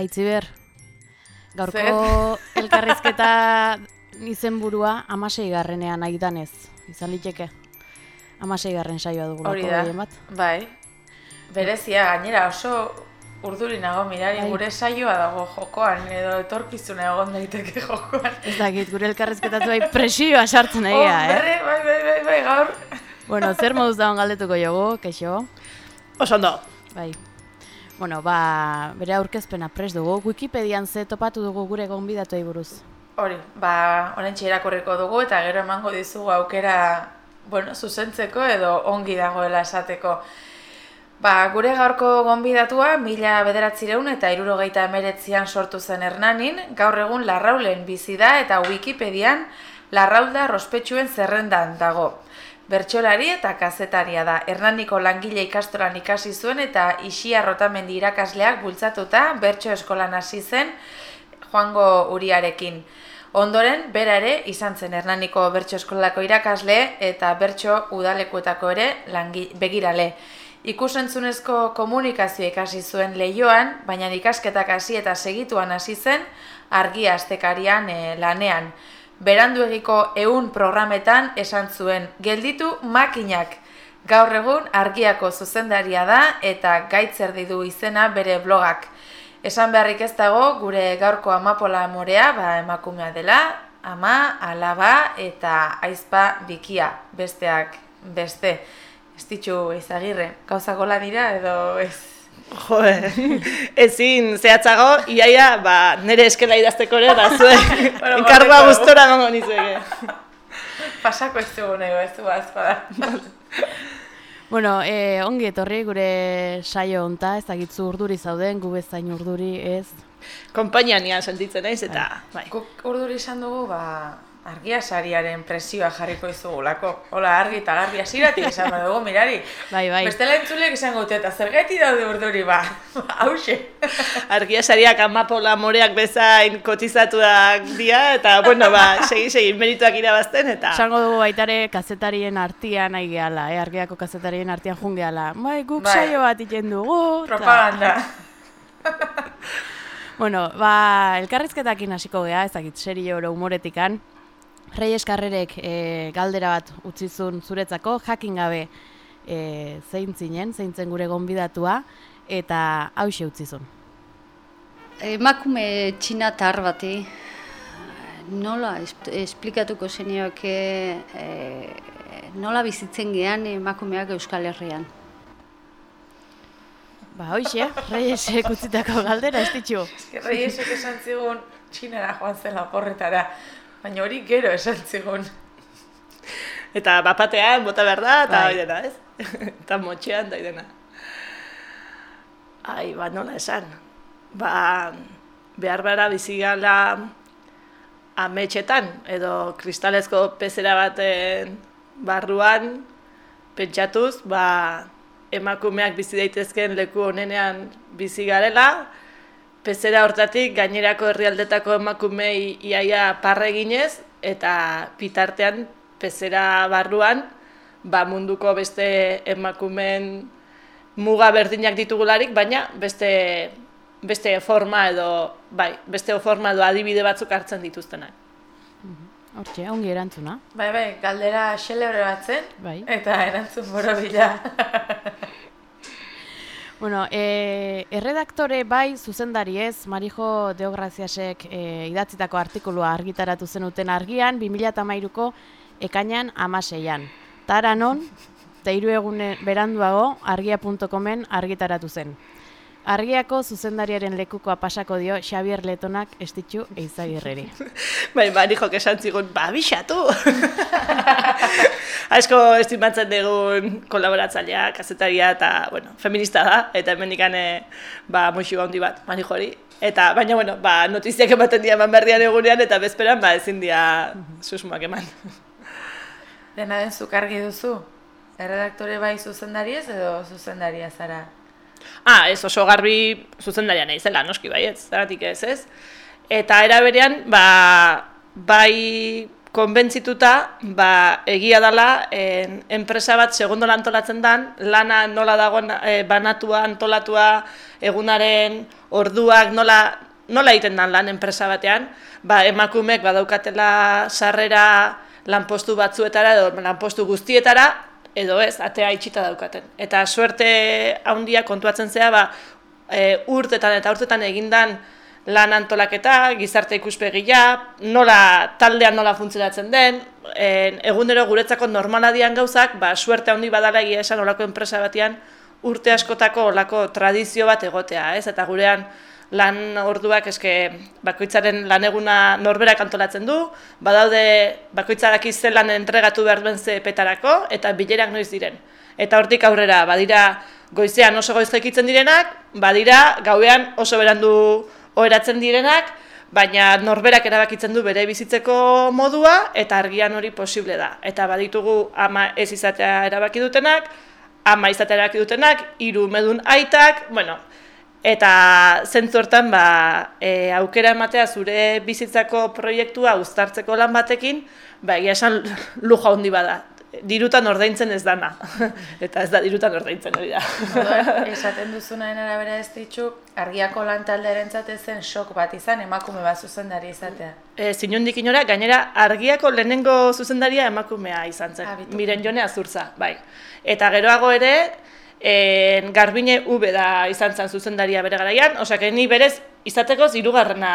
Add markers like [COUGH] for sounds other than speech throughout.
Aitziber, gaurko [LAUGHS] elkarrizketa izenburua amasei garrenean aidanez, izan liteke. Amasei garren saioa dugulako Hori da, bat. bai. Berezia, gainera oso urduri nago mirari Bai. gure saioa dago jokoan, edo etorkizuna egon daiteke [LAUGHS] jokoan. Ez dakit, gure elkarrizketatu bai presioa sartzen egia, eh? Hombre, bai, bai, bai, bai, gaur. Bueno, zer moduz dagoen galdetuko jogu, keixo? Oso ondo. Bai. Bueno, ba, bere aurkezpena pres dugu. Wikipedian ze topatu dugu gure gonbidatuei buruz. Hori, ba, oraintxe irakurriko dugu eta gero emango dizugu aukera, bueno, zuzentzeko edo ongi dagoela esateko. Ba, gure gaurko gonbidatua, mila bederatzireun eta irurogeita emeretzian sortu zen Hernanin, gaur egun larraulen bizi da eta Wikipedian larraulda rospetsuen zerrendan dago. Bertsolari eta kazetaria da. Hernaniko langile ikastolan ikasi zuen eta Isia Rotamendi irakasleak bultzatuta bertso eskolan hasi zen Joango Uriarekin. Ondoren, bera ere, izan zen Hernaniko bertso eskolako irakasle eta bertso udalekuetako ere langi, begirale. Ikusentzunezko komunikazio ikasi zuen lehioan, baina ikasketak hasi eta segituan hasi zen argia astekarian eh, lanean. Beranduegiko ehun programetan esan zuen, gelditu makinak. Gaur egun argiako zuzendaria da eta gaitzerdi du izena bere blogak. Esan beharrik ez dago gure gaurko amapola morea ba, emakumea dela, ama, alaba eta aizpa bikia, besteak beste. Ez ditxu izagirre, gauzako dira edo ez? Jo, [LAUGHS] ezin zehatzago, iaia, ba, nire eskela idazteko ere, zuen, [LAUGHS] Bueno, [LAUGHS] enkargoa gustora emango nizueke. Pasako ez dugu nahi, ez du azpada. Bueno, eh, ongi etorri gure saio honta, ez dakitzu urduri zauden, gu bezain urduri ez. Konpainian nian sentitzen naiz, eta, bai. Guk urduri izan dugu, ba, argia sariaren presioa jarriko izugulako. Hola, argi eta garbi hasiratik izan dugu, mirari. Bai, bai. Bestela entzulek izango dute, eta zergaiti daude urduri, ba, [LAUGHS] hause. Argia sariak amapola moreak bezain kotizatuak dira, eta, bueno, ba, segi, segi, merituak irabazten, eta... Esango dugu baitare kazetarien artean nahi gehala, eh? argiako kazetarien artean jun gehala. Bai, guk Bai. saio bat iten dugu. ta- Propaganda. [LAUGHS] Bueno, ba, elkarrizketakin hasiko gea, ez dakit, serio oro humoretikan. Reyes Karrerek e, galdera bat utzizun zuretzako, jakin gabe e, zein zinen, zein zen gure gonbidatua, eta hause utzizun. Emakume txinatar bati nola es- esplikatuko zenioke e, nola bizitzen gean emakumeak Euskal Herrian. Ba, hoxe, Reyesek utzitako galdera, ez ditxu. Reyesek esan zigun, txinara joan zela oporretara. Baina hori gero esan zigun. Eta bapatean, bota behar da, eta Bai. dena, ez? [LAUGHS] eta motxean da dena. Ai, ba, nola esan. Ba, behar behar bizi gala ametxetan, edo kristalezko pezera baten barruan, pentsatuz, ba, emakumeak bizi daitezkeen leku honenean bizi garela, pezera hortatik gainerako herrialdetako emakumei iaia parre eginez, eta bitartean pezera barruan, ba munduko beste emakumeen muga berdinak ditugularik, baina beste beste forma edo bai, beste forma edo adibide batzuk hartzen dituztenak. Hortxe, ongi erantzuna. Bai, bai, galdera xelebre bat zen, Bai. eta erantzun borobila. [LAUGHS] Bueno, e, erredaktore bai zuzendari ez, Marijo Deograziasek e, idatzitako artikulua argitaratu zenuten argian, 2008ko ekainan amaseian. Tara non, eta hiru egune beranduago argia.comen argitaratu zen. Argiako zuzendariaren lekukoa pasako dio Xavier Letonak estitxu eizagirreri. [LAUGHS] Bai, bari jok esan zigun, ba, bixatu! [LAUGHS] Asko estimatzen dugun kolaboratzailea, kazetaria eta, bueno, feminista da, eta hemen ikane, ba, muixu handi bat, mani hori. Eta, baina, bueno, ba, notiziak ematen dira eman berrian egunean, eta bezperan, ba, ezin dira susmoak eman. Dena den zuk argi duzu? Erredaktore bai zuzendari ez edo zuzendaria zara? Ah, ez oso garbi zuzendaria naizela, noski baietz, zeratik ez, ez? Eta era berean, ba, bai konbentzituta, ba, egia dela, en, enpresa bat segundo antolatzen dan, lana nola dagoen e, banatua, antolatua, egunaren orduak nola, nola egiten dan lan enpresa batean, ba, emakumek badaukatela sarrera lanpostu batzuetara edo lanpostu guztietara, edo ez, atea itxita daukaten. Eta suerte handia kontuatzen zea, ba, e, urtetan eta urtetan egindan, lan antolaketa, gizarte ikuspegia, nola taldean nola funtzionatzen den, egunero guretzako normala dian gauzak, ba, suerte handi badala egia esan olako enpresa batean urte askotako olako tradizio bat egotea, ez? Eta gurean lan orduak eske bakoitzaren laneguna norberak antolatzen du, badaude bakoitzarak lan entregatu behar duen ze petarako, eta bilerak noiz diren. Eta hortik aurrera, badira goizean oso goiz direnak, badira gauean oso berandu oheratzen direnak, baina norberak erabakitzen du bere bizitzeko modua eta argian hori posible da. Eta baditugu ama ez izatea erabaki dutenak, ama izatea erabaki dutenak, hiru medun aitak, bueno, eta zentzu hortan ba, e, aukera ematea zure bizitzako proiektua uztartzeko lan batekin, ba, egia esan luja handi bada dirutan ordaintzen ez dana. [LAUGHS] Eta ez da dirutan ordaintzen hori da. [LAUGHS] esaten duzunaen arabera ez ditxu, argiako lan taldearen zen sok bat izan, emakume bat zuzendari izatea. E, Zinundik inora, gainera, argiako lehenengo zuzendaria emakumea izan zen. Ah, Miren jone azurtza, bai. Eta geroago ere, en, garbine ube da izan zen zuzendaria bere garaian, osea, ni berez izateko zirugarrena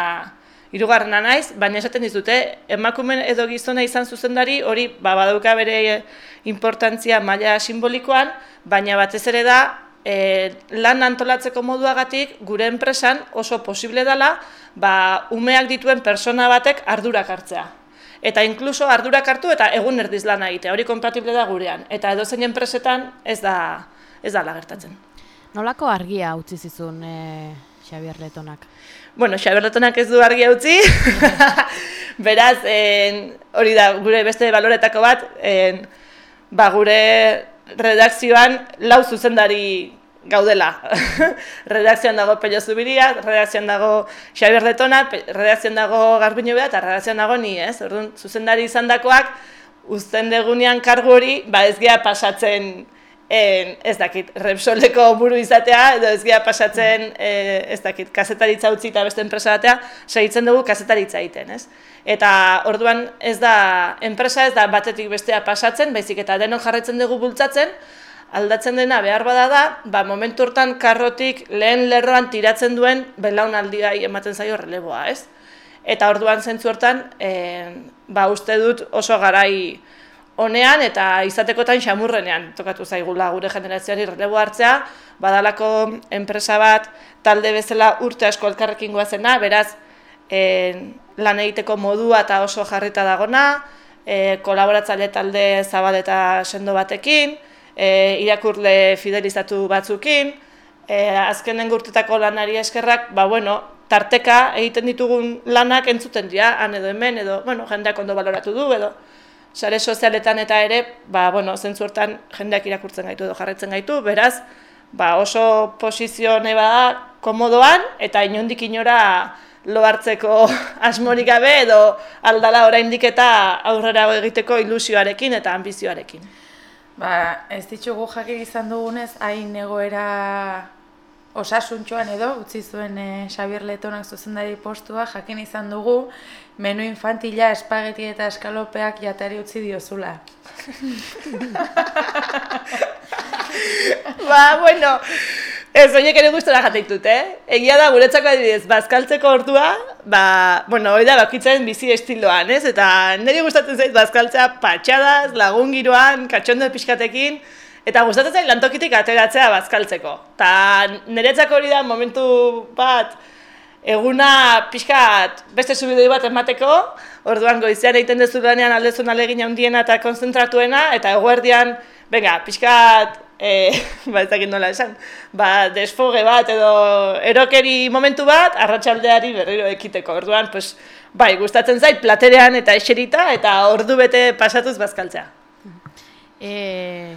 Hirugarrena naiz, baina esaten dizute, emakumen edo gizona izan zuzendari hori ba, badauka bere importantzia maila simbolikoan, baina batez ere da e, lan antolatzeko moduagatik gure enpresan oso posible dela ba, umeak dituen persona batek ardurak hartzea. Eta inkluso ardurak hartu eta egun erdiz lan egitea, hori kompatible da gurean. Eta edo zein enpresetan ez da, ez da lagertatzen. Nolako argia utzi zizun e, Xabier Letonak? Bueno, xaberratonak ez du argi utzi. [LAUGHS] Beraz, en, hori da, gure beste baloretako bat, en, ba, gure redakzioan lau zuzendari gaudela. [LAUGHS] redakzioan dago Pello Zubiria, redakzioan dago Xabier Letona, redakzioan dago Garbino Bea, eta redakzioan dago ni, ez? Orduan, zuzendari izan dakoak, uzten degunean kargu hori, ba ez gea pasatzen en, ez dakit, Repsoleko buru izatea, edo ez gira pasatzen, e, ez dakit, kasetaritza utzi eta beste enpresa batea, segitzen dugu kasetaritza egiten, ez? Eta orduan ez da, enpresa ez da batetik bestea pasatzen, baizik eta denok jarretzen dugu bultzatzen, aldatzen dena behar bada da, ba, momentu hortan karrotik lehen lerroan tiratzen duen belaunaldia ematen zaio releboa, ez? Eta orduan zentzu hortan, e, ba, uste dut oso garai, honean eta izatekotan xamurrenean tokatu zaigula gure generazioari relebo hartzea, badalako enpresa bat talde bezala urte asko elkarrekin goazena, beraz e, lan egiteko modua eta oso jarrita dagona, e, kolaboratzaile talde zabal eta sendo batekin, e, irakurle fidelizatu batzukin, e, azkenen urtetako lanari eskerrak, ba bueno, tarteka egiten ditugun lanak entzuten dira, han edo hemen, edo, bueno, jendeak ondo baloratu du, edo, sare sozialetan eta ere, ba, bueno, zentzu hortan jendeak irakurtzen gaitu edo jarretzen gaitu, beraz, ba, oso posizio neba da komodoan eta inondik inora lo hartzeko [LAUGHS] asmorik gabe edo aldala oraindik eta aurrera egiteko ilusioarekin eta ambizioarekin. Ba, ez ditugu jakin izan dugunez, hain egoera osasuntxoan edo, utzi zuen e, Xabier Letonak zuzendari postua, jakin izan dugu, menu infantila, espageti eta eskalopeak jatari utzi diozula. [LAUGHS] ba, bueno, ez oinek ere gustora jateitut, eh? Egia da, guretzako adibidez, bazkaltzeko ordua, ba, bueno, hori da, bakitzen bizi estiloan, ez? Eta niri gustatzen zait bazkaltzea patxadaz, lagun giroan, katxondo pixkatekin, Eta gustatzen zain lantokitik ateratzea bazkaltzeko. Ta niretzako hori da momentu bat eguna pixkat beste subidoi bat emateko, orduan goizean egiten dezu lanean aldezun alegin handiena eta konzentratuena, eta eguerdian, venga, pixkat, e, [LAUGHS] ba ez dakit nola esan, ba, desfoge bat edo erokeri momentu bat, arratsaldeari berriro ekiteko. Orduan, pues, bai, gustatzen zait platerean eta eserita, eta ordu bete pasatuz bazkaltzea. Eh,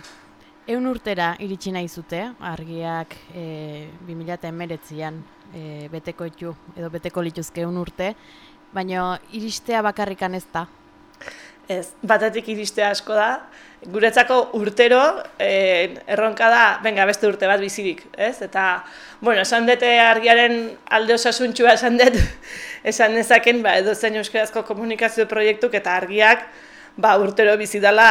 Eun urtera iritsi nahi zute, argiak e, 2008an e, beteko itu, edo beteko lituzke eun urte, baina iristea bakarrikan ez da. Ez, batetik iriste asko da, guretzako urtero eh, erronka da, venga, beste urte bat bizirik, ez? Eta, bueno, esan dute argiaren alde osasuntxua esan dut, [LAUGHS] esan nezaken, ba, edo zein euskarazko komunikazio proiektuk eta argiak, ba, urtero bizi dela,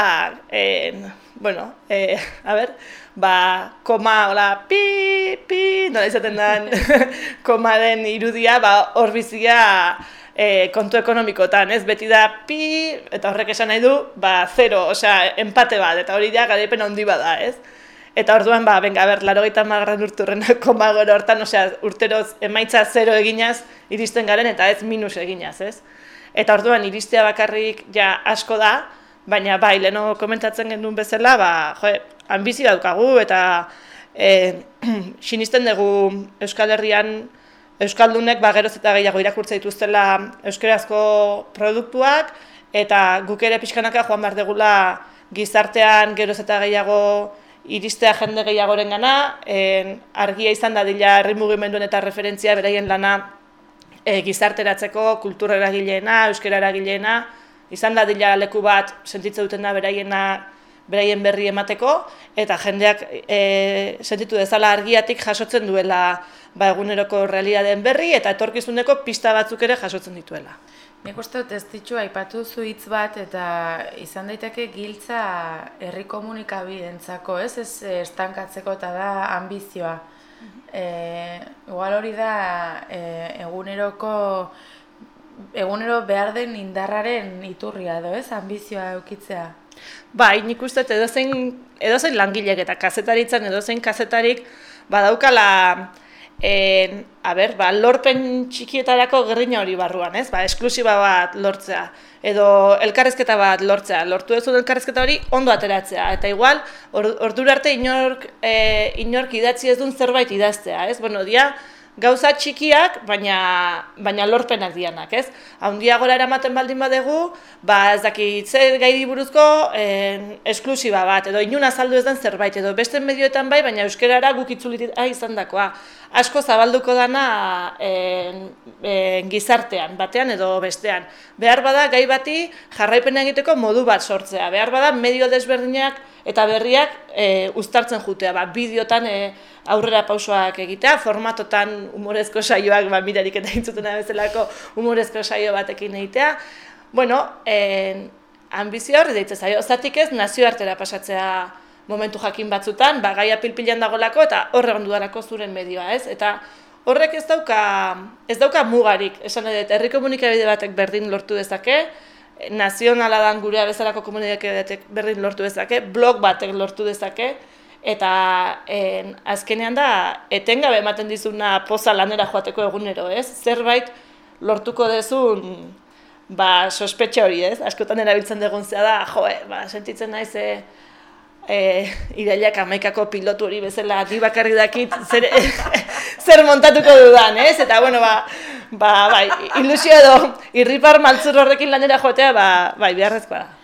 eh, bueno, eh, a ber, ba, koma, hola, pi, pi, nola izaten den, [LAUGHS] koma den irudia, ba, hor bizia, e, kontu ekonomikotan, ez? Beti da pi, eta horrek esan nahi du, ba, zero, osea, empate bat, eta hori da, garaipen handi bada, ez? Eta orduan, ba, benga, ber, laro gaita magarren urturren [LAUGHS] koma gero hortan, osea, urteroz emaitza zero eginaz iristen garen, eta ez minus eginaz, ez? Eta orduan, iristea bakarrik ja asko da, baina bai, leno komentatzen genuen bezala, ba, jo, ambizio daukagu, eta e, [CLEARS THROAT] sinisten dugu Euskal Herrian, Euskaldunek ba, geroz eta gehiago irakurtza dituztela euskerazko produktuak, eta guk ere pixkanaka joan behar degula gizartean geroz eta gehiago iristea jende gehiagoren gana, argia izan da dila herri mugimenduen eta referentzia beraien lana e, gizarteratzeko, kultura eragileena, euskera eragileena, izan da dila leku bat sentitzen duten da beraiena beraien berri emateko, eta jendeak e, sentitu dezala argiatik jasotzen duela ba, eguneroko realidadeen berri eta etorkizuneko pista batzuk ere jasotzen dituela. Nik uste dut ez ditu aipatu zu hitz bat eta izan daiteke giltza herri komunikabidentzako, ez? Ez estankatzeko eta da ambizioa. E, igual hori da e, eguneroko egunero behar den indarraren iturria edo, ez? Ambizioa eukitzea. Bai, nik uste edozein edozein langilek eta kazetaritzan edozein kazetarik badaukala en, a ber, ba, lorpen txikietarako gerrina hori barruan, ez? Ba, esklusiba bat lortzea edo elkarrezketa bat lortzea. Lortu ez elkarrezketa hori ondo ateratzea eta igual ordura arte inork e, inork idatzi ez duen zerbait idaztea, ez? Bueno, dia gauza txikiak, baina, baina lorpenak dianak, ez? Haundiagora eramaten baldin badegu, ba ez dakit zer gairi buruzko en, esklusiba bat, edo inuna azaldu ez den zerbait, edo beste medioetan bai, baina euskerara guk itzulitit izan dakoa. Asko zabalduko dana en, en, gizartean, batean edo bestean. Behar bada gai bati jarraipen egiteko modu bat sortzea, behar bada medio desberdinak eta berriak e, uztartzen jutea, ba, bideotan e, aurrera pausoak egitea, formatotan humorezko saioak, ba, mirarik eta intzutena bezalako humorezko saio batekin egitea. Bueno, e, ambizio horri deitze zaio, ozatik ez nazioartera pasatzea momentu jakin batzutan, ba, gaia pilpilan dagolako eta horre onduarako zuren medioa, ez? Eta horrek ez dauka, ez dauka mugarik, esan edo, herri komunikabide batek berdin lortu dezake, nazionala dan gurea bezalako komunikabideak berdin lortu dezake, blog batek lortu dezake, eta en, azkenean da, etengabe ematen dizuna poza lanera joateko egunero, ez? Zerbait lortuko dezun, ba, sospetxe hori, ez? Askotan erabiltzen dugun zea da, jo, ba, sentitzen naiz, e, e, irailak amaikako pilotu hori bezala, di bakarri dakit, zer, [LAUGHS] zer montatuko dudan, ez? Eta, bueno, ba, ba, bai, ilusio edo irripar maltzur horrekin lanera joatea, ba, bai, beharrezkoa da.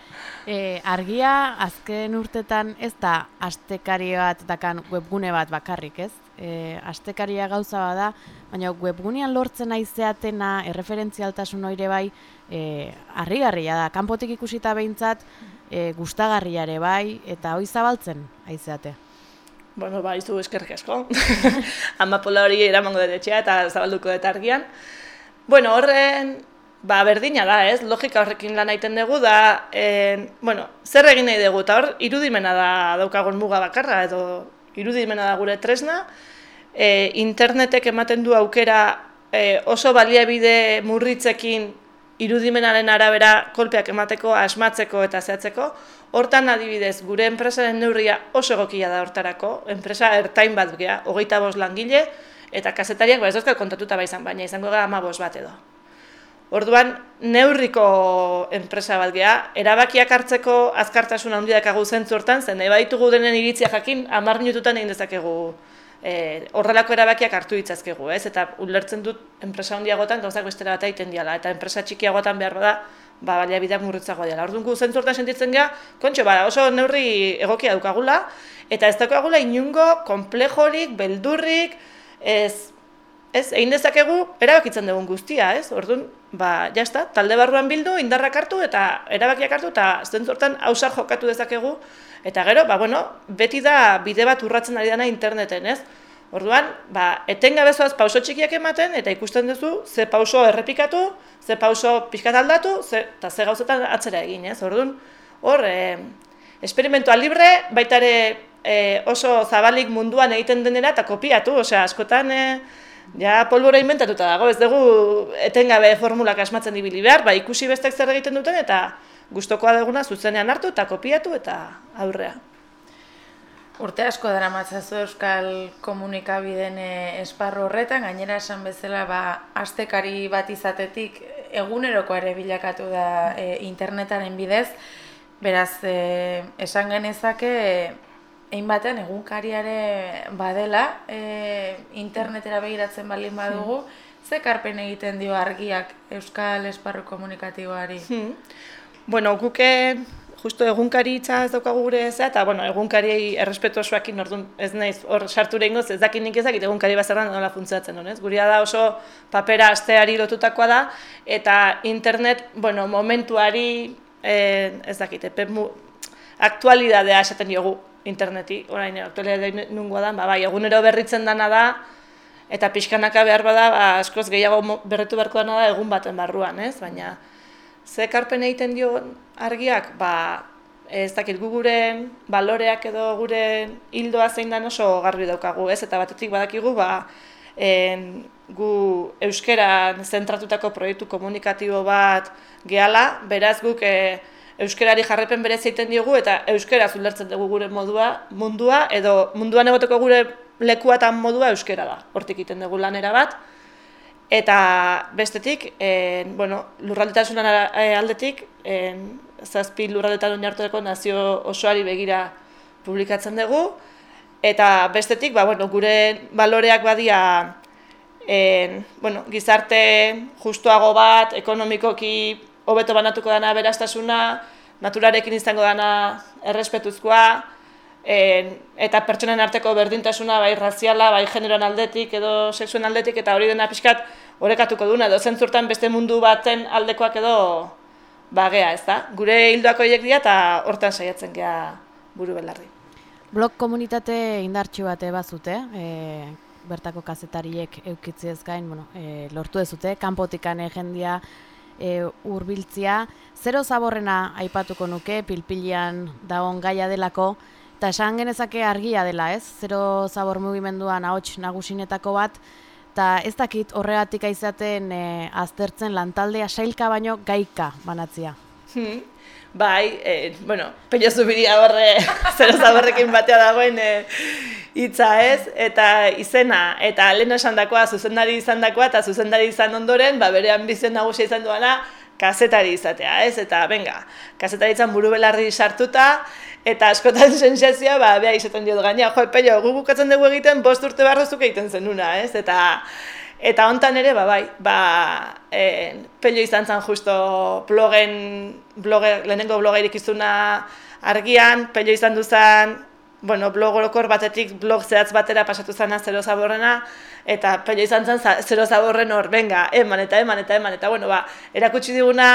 E, argia, azken urtetan ez da astekari bat dakan webgune bat bakarrik, ez? E, astekaria gauza bada, baina webgunean lortzen aizeatena, erreferentzialtasun hori bai, e, argigarria da, kanpotik ikusita behintzat, e, gustagarriare bai, eta hoi zabaltzen aizeate. Bueno, ba, izu eskerrik asko. [LAUGHS] Amapola hori eramango dut etxea eta zabalduko dut argian. Bueno, horren, ba, berdina da, ez? Logika horrekin lan egiten dugu da, en, bueno, zer egin nahi dugu, eta hor, irudimena da daukagon muga bakarra, edo irudimena da gure tresna. E, internetek ematen du aukera e, oso baliabide murritzekin irudimenaren arabera kolpeak emateko, asmatzeko eta zehatzeko, hortan adibidez, gure enpresaren neurria oso egokia da hortarako, enpresa ertain bat gea, hogeita bost langile, eta kasetariak, ba ez dozkat kontatuta baizan, baina izango gara ama bost bat edo. Orduan, neurriko enpresa bat gea, erabakiak hartzeko azkartasun handiak agu zentzu hortan, zen nahi baditugu denen iritzia jakin, amar minututan egin dezakegu e, horrelako erabakiak hartu ditzazkegu, ez? Eta ulertzen dut enpresa handiagotan gauzak bestera bat egiten diala, eta enpresa txikiagotan behar bada, ba, baliabideak murritzago dela. Orduan gu zentzortan sentitzen gea, kontxo, bada, oso neurri egokia dukagula, eta ez daukagula inungo, komplejorik, beldurrik, ez, ez, egin dezakegu erabakitzen dugun guztia, ez? Orduan, ba, jazta, talde barruan bildu, indarrak hartu eta erabakiak hartu eta zentzortan hausar jokatu dezakegu. Eta gero, ba, bueno, beti da bide bat urratzen ari dana interneten, ez? Orduan, ba, etengabezoaz pauso txikiak ematen eta ikusten duzu ze pauso errepikatu, ze pauso pixkat aldatu, ze, eta ze gauzetan atzera egin, ez? Orduan, hor, e, esperimentua libre, baita ere e, oso zabalik munduan egiten denera eta kopiatu, osea, askotan e, ja polbora inventatuta dago, ez dugu etengabe formulak asmatzen ibili behar, ba, ikusi bestek zer egiten duten eta gustokoa duguna zuzenean hartu eta kopiatu eta aurrea. Urte asko dara matzazu Euskal Komunikabideen esparru horretan, gainera esan bezala ba, astekari bat izatetik eguneroko ere bilakatu da e, internetaren bidez, beraz, e, esan genezake, egin batean egunkariare badela, e, internetera begiratzen balin badugu, ze karpen egiten dio argiak Euskal Esparru Komunikatiboari? Hmm. Bueno, guke justo egunkari ez daukagu gure ez, eta bueno, egunkariei errespetu osoakin orduan ez naiz hor sartu ingoz, ez dakit nik ezakit egunkari bazarran nola funtzatzen honez. Guria da oso papera asteari lotutakoa da, eta internet, bueno, momentuari, eh, ez dakit, mu, aktualidadea esaten diogu interneti, orain aktualidadea nungoa da, ba, bai, egunero berritzen dana da, eta pixkanaka behar bada, ba, askoz gehiago berretu beharko dana da egun baten barruan, ez? Baina, ze karpen egiten dio argiak, ba, ez dakit gu gure baloreak edo gure hildoa zein dan oso garbi daukagu, ez? Eta batetik badakigu, ba, en, gu euskeran zentratutako proiektu komunikatibo bat gehala, beraz guk e, euskerari jarrepen bere zeiten diogu eta euskera zulertzen dugu gure modua, mundua, edo munduan egoteko gure lekua eta modua euskera da, hortik egiten dugu lanera bat. Eta bestetik, en, bueno, lurraldetasunan eh, aldetik, en, zazpi lurraldetan hartuko nazio osoari begira publikatzen dugu, eta bestetik, ba, bueno, gure baloreak badia en, bueno, gizarte justuago bat, ekonomikoki hobeto banatuko dana beraztasuna, naturarekin izango dana errespetuzkoa, en, eta pertsonen arteko berdintasuna bai raziala, bai generoan aldetik edo sexuen aldetik eta hori dena pixkat orekatuko duna edo zentzurtan beste mundu baten aldekoak edo bagea, ez da? Gure hildoako horiek dira eta hortan saiatzen gea buru belarri. Blog komunitate indartxu bat bazute, e, bertako kazetariek eukitzi ez gain, bueno, e, lortu ezute, kanpotikan jendia e, urbiltzia. Zero zaborrena aipatuko nuke, pilpilian dagon gaia delako, Eta esan genezake argia dela, ez? Zero zabor mugimenduan ahots nagusinetako bat, eta ez dakit horregatik aizaten e, aztertzen lantaldea sailka baino gaika banatzia. Hmm. Bai, e, bueno, peio zubiria horre [LAUGHS] zero zaborrekin batea dagoen e, ez, eta izena, eta lehen esan dakoa, zuzendari izan dakoa, eta zuzendari izan ondoren, ba, bere ambizien nagusia izan duana, kazetari izatea, ez? Eta, venga, kazetari izan buru belarri sartuta, eta askotan [LAUGHS] sensazioa, ba, beha izaten dio gaina, jo, pello, gu bukatzen dugu egiten, bost urte barrozuk egiten zenuna, ez? Eta, eta hontan ere, ba, bai, ba, e, pello izan zen justo blogen, bloge, lehenengo bloga irikizuna argian, pello izan duzan, bueno, blog orokor batetik blog zehatz batera pasatu zana zero zaborrena, eta pello izan zen zero zaborren hor, venga, eman eta eman eta eman, eta bueno, ba, erakutsi diguna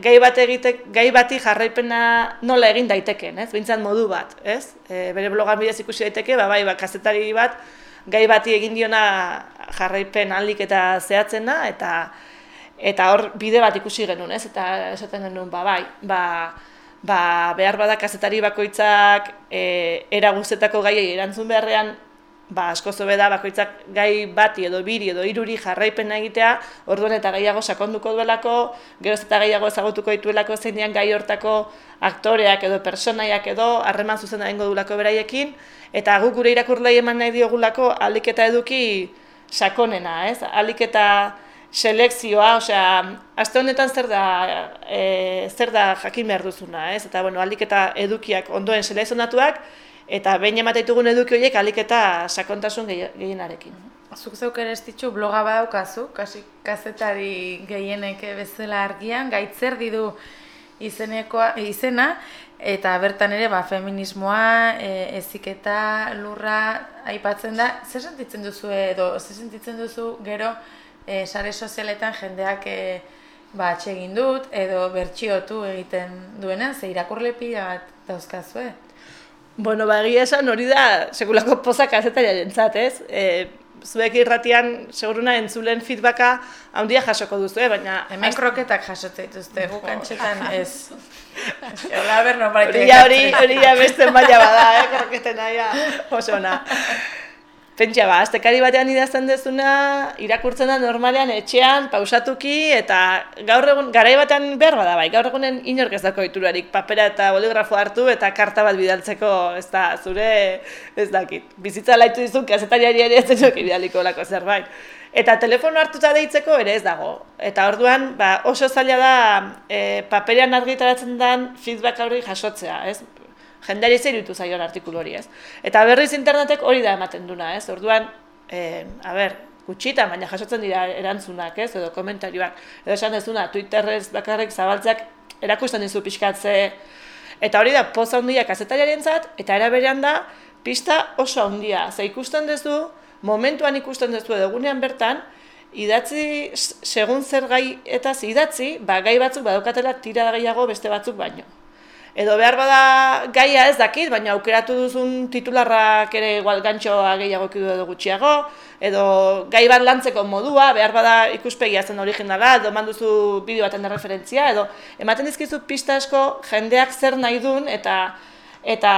gai, bat egitek, gai bati jarraipena nola egin daiteken, ez? Bintzat modu bat, ez? E, bere blogan bidez ikusi daiteke, ba, bai, ba, kazetari bat, gai bati egin diona jarraipen aldik eta zehatzena, eta eta hor bide bat ikusi genuen, ez? Eta esaten genuen, ba, bai, ba, ba, behar badak kazetari bakoitzak e, era guztetako gaiei erantzun beharrean ba, asko zobe da bakoitzak gai bati edo biri edo iruri jarraipen egitea, orduan eta gehiago sakonduko duelako, geroz eta gehiago ezagutuko dituelako zein gai hortako aktoreak edo personaiak edo harreman zuzen da duelako beraiekin, eta guk gure irakurlei eman nahi diogulako aliketa eduki sakonena, ez? Aliketa selekzioa, osea, aste honetan zer da, e, zer da jakin behar duzuna, ez? Eta, bueno, alik eta edukiak ondoen selekzionatuak, eta behin emateitugun eduki horiek alik eta sakontasun gehienarekin. Zuk zeuk ere estitxu bloga badaukazu, kasi kazetari gehienek bezala argian, gaitzer didu izenekoa, izena, eta bertan ere ba, feminismoa, e, eziketa, lurra aipatzen da. Zer sentitzen duzu edo, zer sentitzen duzu gero e, sare sozialetan jendeak e, ba, atsegin dut edo bertxiotu egiten duena, ze irakurle bat dauzkazue? Bueno, ba, egia esan hori da, sekulako pozak azetaria jentzat, ez? E, zuek irratian seguruna entzulen feedbacka handia jasoko duzu, eh? baina... Hemen kroketak jasotzen dituzte, guk antxetan ez. [LAUGHS] Hola, ber, hori, hori, hori beste maila bada, eh? kroketen aia, oso na. [LAUGHS] Pentsa ba, aztekari batean idazten dezuna, irakurtzen da normalean etxean, pausatuki, eta gaur egun, garai batean behar bada bai, gaur egunen inork ez dako iturarik, papera eta boligrafo hartu eta karta bat bidaltzeko, ez da, zure, ez dakit, bizitza laitu dizun, kasetariari ere ez denok idealiko lako zerbait. Eta telefono hartuta deitzeko ere ez dago. Eta orduan, ba, oso zaila da e, paperean argitaratzen den feedback hori jasotzea, ez? Jendeari zer ditu zaion artikulu hori, ez? Eta berriz internetek hori da ematen duna, ez? Orduan, eh, a ber, gutxita, baina jasotzen dira erantzunak, ez? Edo komentarioak. Edo esan dezuna, Twitterrez bakarrik zabaltzeak erakusten dizu pixkatze. Eta hori da, poza handia kazetariaren zat, eta eraberean da, pista oso handia. Ze ikusten duzu, momentuan ikusten duzu edo gunean bertan, idatzi, segun zer gai eta idatzi, ba, gai batzuk badukatela tira gehiago beste batzuk baino edo behar bada gaia ez dakit, baina aukeratu duzun titularrak ere igual gantxoa gehiago ekidu edo gutxiago, edo gai bat lantzeko modua, behar bada ikuspegia zen originala, edo manduzu bideo baten referentzia, edo ematen dizkizu pista asko jendeak zer nahi duen, eta eta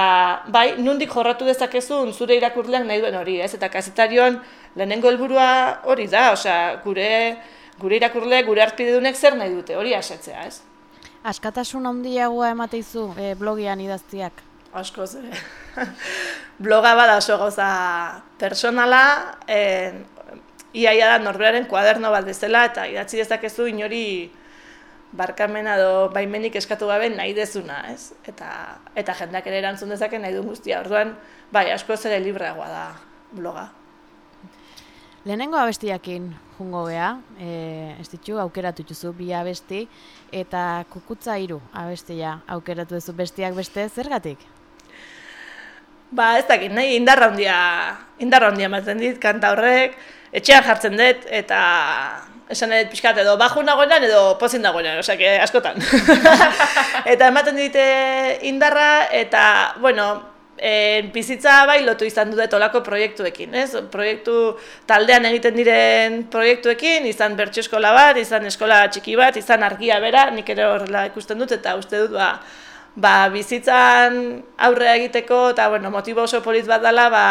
bai, nundik jorratu dezakezun zure irakurleak nahi duen hori, ez? Eta kazetarioan lehenengo helburua hori da, osea, gure, gure irakurleak, gure arpidedunek zer nahi dute, hori asetzea, ez? Askatasun handiagoa emateizu e, blogian idaztiak? Asko ze. [LAUGHS] Bloga bada oso goza personala, e, iaia da norberaren kuaderno bat dezela, eta idatzi dezakezu inori barkamena edo baimenik eskatu gabe nahi dezuna, ez? Eta, eta jendeak ere erantzun dezake nahi du guztia. Orduan, bai, asko zere libreagoa da bloga. Lehenengo abestiakin jungo beha, e, ez ditu aukeratu duzu bi abesti, eta kukutza hiru abestia aukeratu duzu bestiak beste zergatik? Ba ez dakit, nahi indarra handia, indarra handia ematen dit, kanta horrek, etxean jartzen dut, eta esan dut pixkat edo baju nagoenan edo pozin nagoenan, osea, askotan. [LAUGHS] eta ematen dite indarra, eta, bueno, e, bizitza bai lotu izan dute olako proiektuekin, ez? Proiektu taldean egiten diren proiektuekin, izan bertso eskola bat, izan eskola txiki bat, izan argia bera, nik ere horrela ikusten dut eta uste dut ba, ba bizitzan aurrea egiteko eta bueno, motibo oso polit bat dela, ba,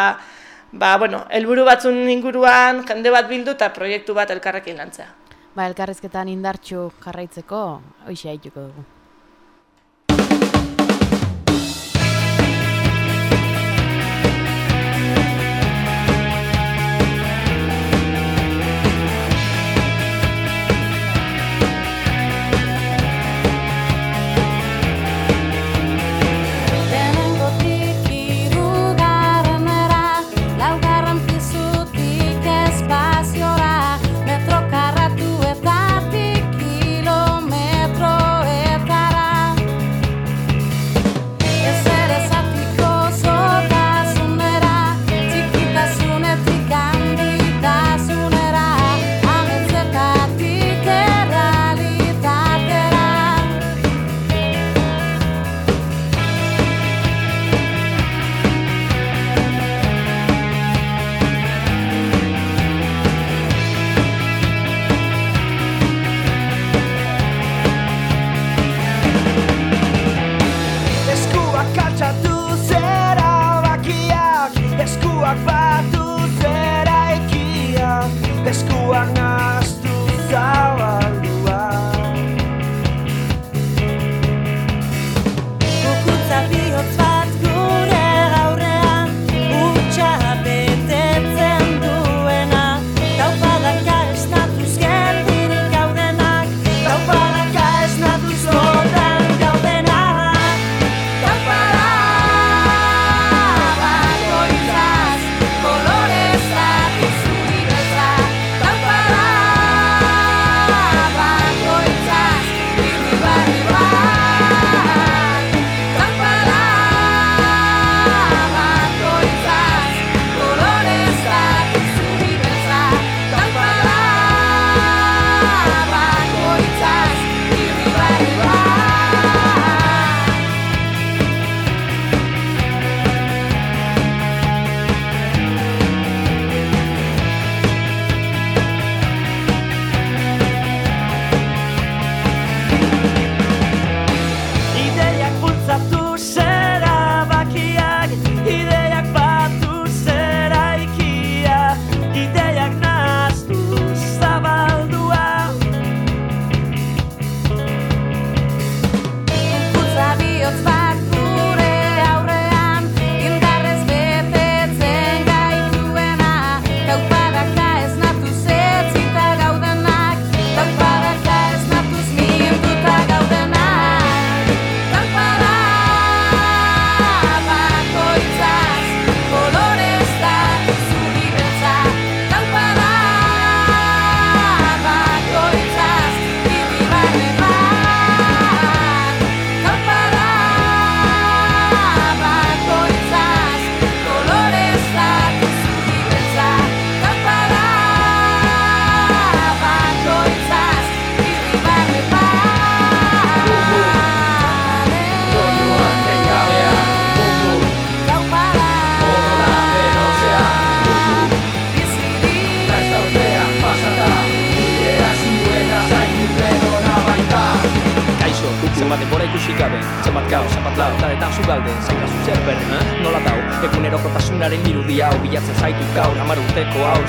ba bueno, helburu batzun inguruan jende bat bildu eta proiektu bat elkarrekin lantzea. Ba, elkarrezketan indartxu jarraitzeko, hoxe haituko dugu.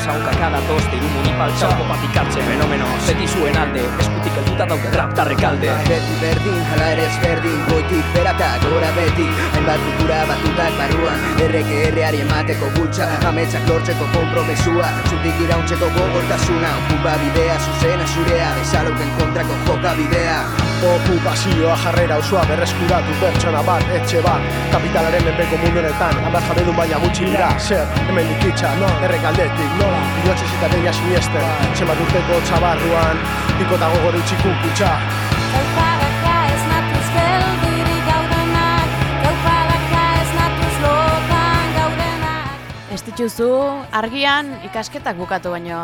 Zaunka kada toste Iru munipal txau, kopatik hartzen fenomeno. Zeti zuen alde, eskutik elduta daude rap darrekalde Beti berdin, hala ere ezberdin Goitik berata, gora beti. Hainbat kultura batutak barruan Erreke erreari emateko gultza Ametsak lortzeko kompromesua Zutik irauntzeko gogortasuna. Okupa bidea, zuzena zurea Bezalauten kontrako joka bidea Okupazioa jarrera osoa berreskuratu pertsona bat, etxe bat. Kapitalaren menpeko mundu honetan, hamar jabedun baina gutxi dira. Zer, hemen dikitza, no. errekaldetik, nola Biotxez eta deia siniesten, zenbat urteko txabarruan Piko eta gogor utxikun kutsa ez dituzu argian ikasketak bukatu baino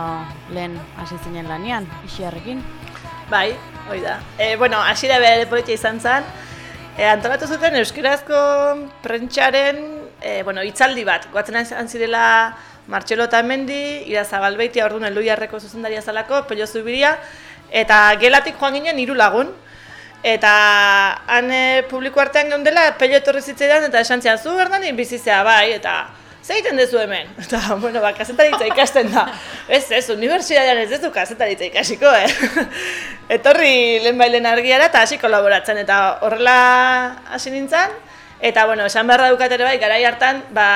lehen hasi zinen lanian, isiarrekin. Bai, hoi da. E, bueno, hasiera bere politia izan zen. E, antolatu zuten euskarazko prentxaren, e, bueno, hitzaldi bat. Goatzen izan zirela Martxelo Tamendi, Ira Zabalbeitia, orduan Eluiarreko zuzendaria zalako, Pello Zubiria, eta gelatik joan ginen hiru lagun. Eta han publiko artean geundela, Pello etorri zitzaidan, eta esan zian, zu berdani bizizea bai, eta Zer egiten dezu hemen? [LAUGHS] Eta, bueno, ba, kasetaritza ikasten da. [LAUGHS] Ez, ez, unibertsitatean ez dezu kasetaritza ikasiko, eh? [LAUGHS] Etorri lehen bailen argiara eta hasi kolaboratzen, eta horrela hasi nintzen. Eta, bueno, esan behar daukat ere bai, garai hartan, ba,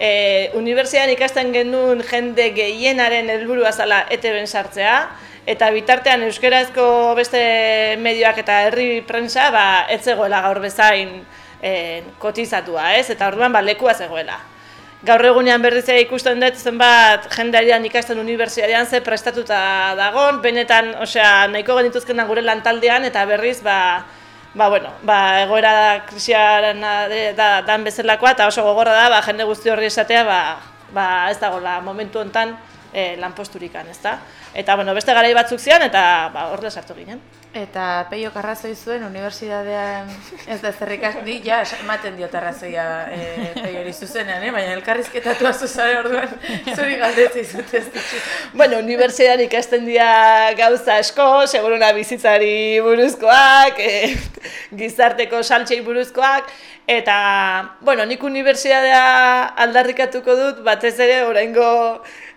e, unibertsitatean ikasten genuen jende gehienaren helburua zala ETB-en sartzea, eta bitartean euskerazko beste medioak eta herri prensa, ba, ez zegoela gaur bezain e, kotizatua, ez? Eta orduan, ba, lekua zegoela gaur egunean berriz ikusten dut zenbat jendearian ikasten unibertsitatean ze prestatuta dagon, benetan, osea, nahiko genituzkena gure lantaldean eta berriz ba ba bueno, ba egoera krisiaren da dan bezalakoa eta oso gogorra da ba jende guzti horri esatea ba ba ez dagoela momentu hontan eh lanposturikan, ezta? Eta bueno, beste garai batzuk zian eta ba horrela sartu ginen. Eta peio karrazoi zuen, unibertsitatean ez da zerrikas, di, ja, ematen diot arrazoia e, peio hori zuzenean, eh? baina elkarrizketatu azuzare orduan, zuri galdetzi ditxu. Bueno, unibertsitatean ikasten dira gauza asko, seguruna bizitzari buruzkoak, e, gizarteko saltxei buruzkoak, eta, bueno, nik unibertsitatea aldarrikatuko dut, batez ere, oraingo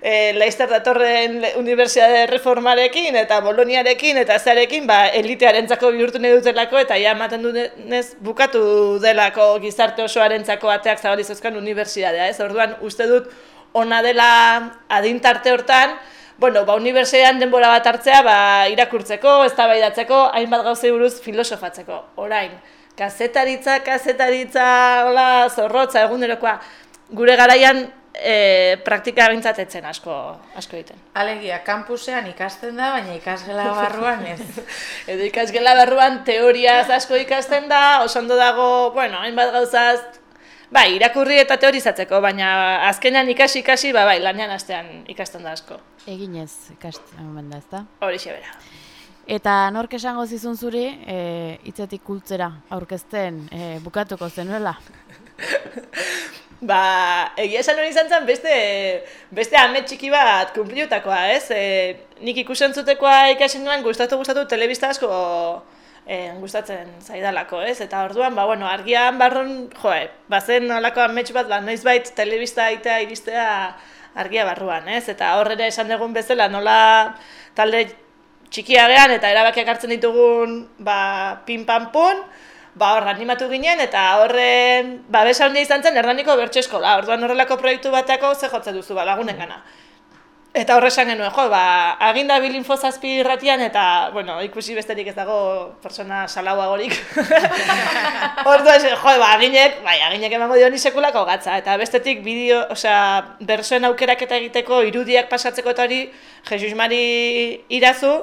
e, Leicester datorren unibertsitate reformarekin eta Boloniarekin eta zarekin ba, elitearentzako bihurtu nahi dutelako eta ja ematen dunez bukatu delako gizarte osoarentzako ateak zabalizozkan unibertsitatea. Ez? Orduan uste dut ona dela adintarte hortan, bueno, ba, unibertsitatean denbora bat hartzea ba, irakurtzeko, eztabaidatzeko, hainbat gauze buruz filosofatzeko. Orain, kazetaritza, kazetaritza, hola, zorrotza, egunerokoa, gure garaian e, praktika bintzatetzen asko, asko egiten. Alegia, kampusean ikasten da, baina ikasgela [LAUGHS] barruan ez. [LAUGHS] Edo ikasgela barruan teoriaz asko ikasten da, oso ondo dago, bueno, hainbat gauzaz, bai, irakurri eta teorizatzeko, baina azkenean ikasi ikasi, ba, bai, lanean astean ikasten da asko. Eginez ikasten da, ezta? Hori bera. Eta nork esango zizun zuri, e, hitzetik kultzera aurkezten e, bukatuko zenuela? [LAUGHS] Ba, egia esan hori izan zen beste, beste amet txiki bat kumpliutakoa, ez? E, nik ikusen zutekoa ikasen nuen gustatu gustatu telebista asko e, gustatzen zaidalako, ez? Eta orduan, ba, bueno, argian barron, jo, e, bazen nolako amets bat, ba, noiz bait telebista aitea iristea argia barruan, ez? Eta horrere esan dugun bezala, nola talde txikia gehan eta erabakiak hartzen ditugun, ba, pin-pan-pun, ba hor animatu ginen eta horren babesa handia izan zen Hernaniko bertso eskola. Orduan horrelako proiektu bateko ze jotzen duzu ba lagunengana. Eta horre esan genuen, jo, ba, aginda bil infozazpi irratian, eta, bueno, ikusi besterik ez dago persona salaua gorik. [LAUGHS] Ordu ez, jo, ba, aginek, bai, aginek emango dio sekulako gatza, eta bestetik bideo, osea, bersoen aukerak eta egiteko, irudiak pasatzeko eta hori, Jesus Mari irazu,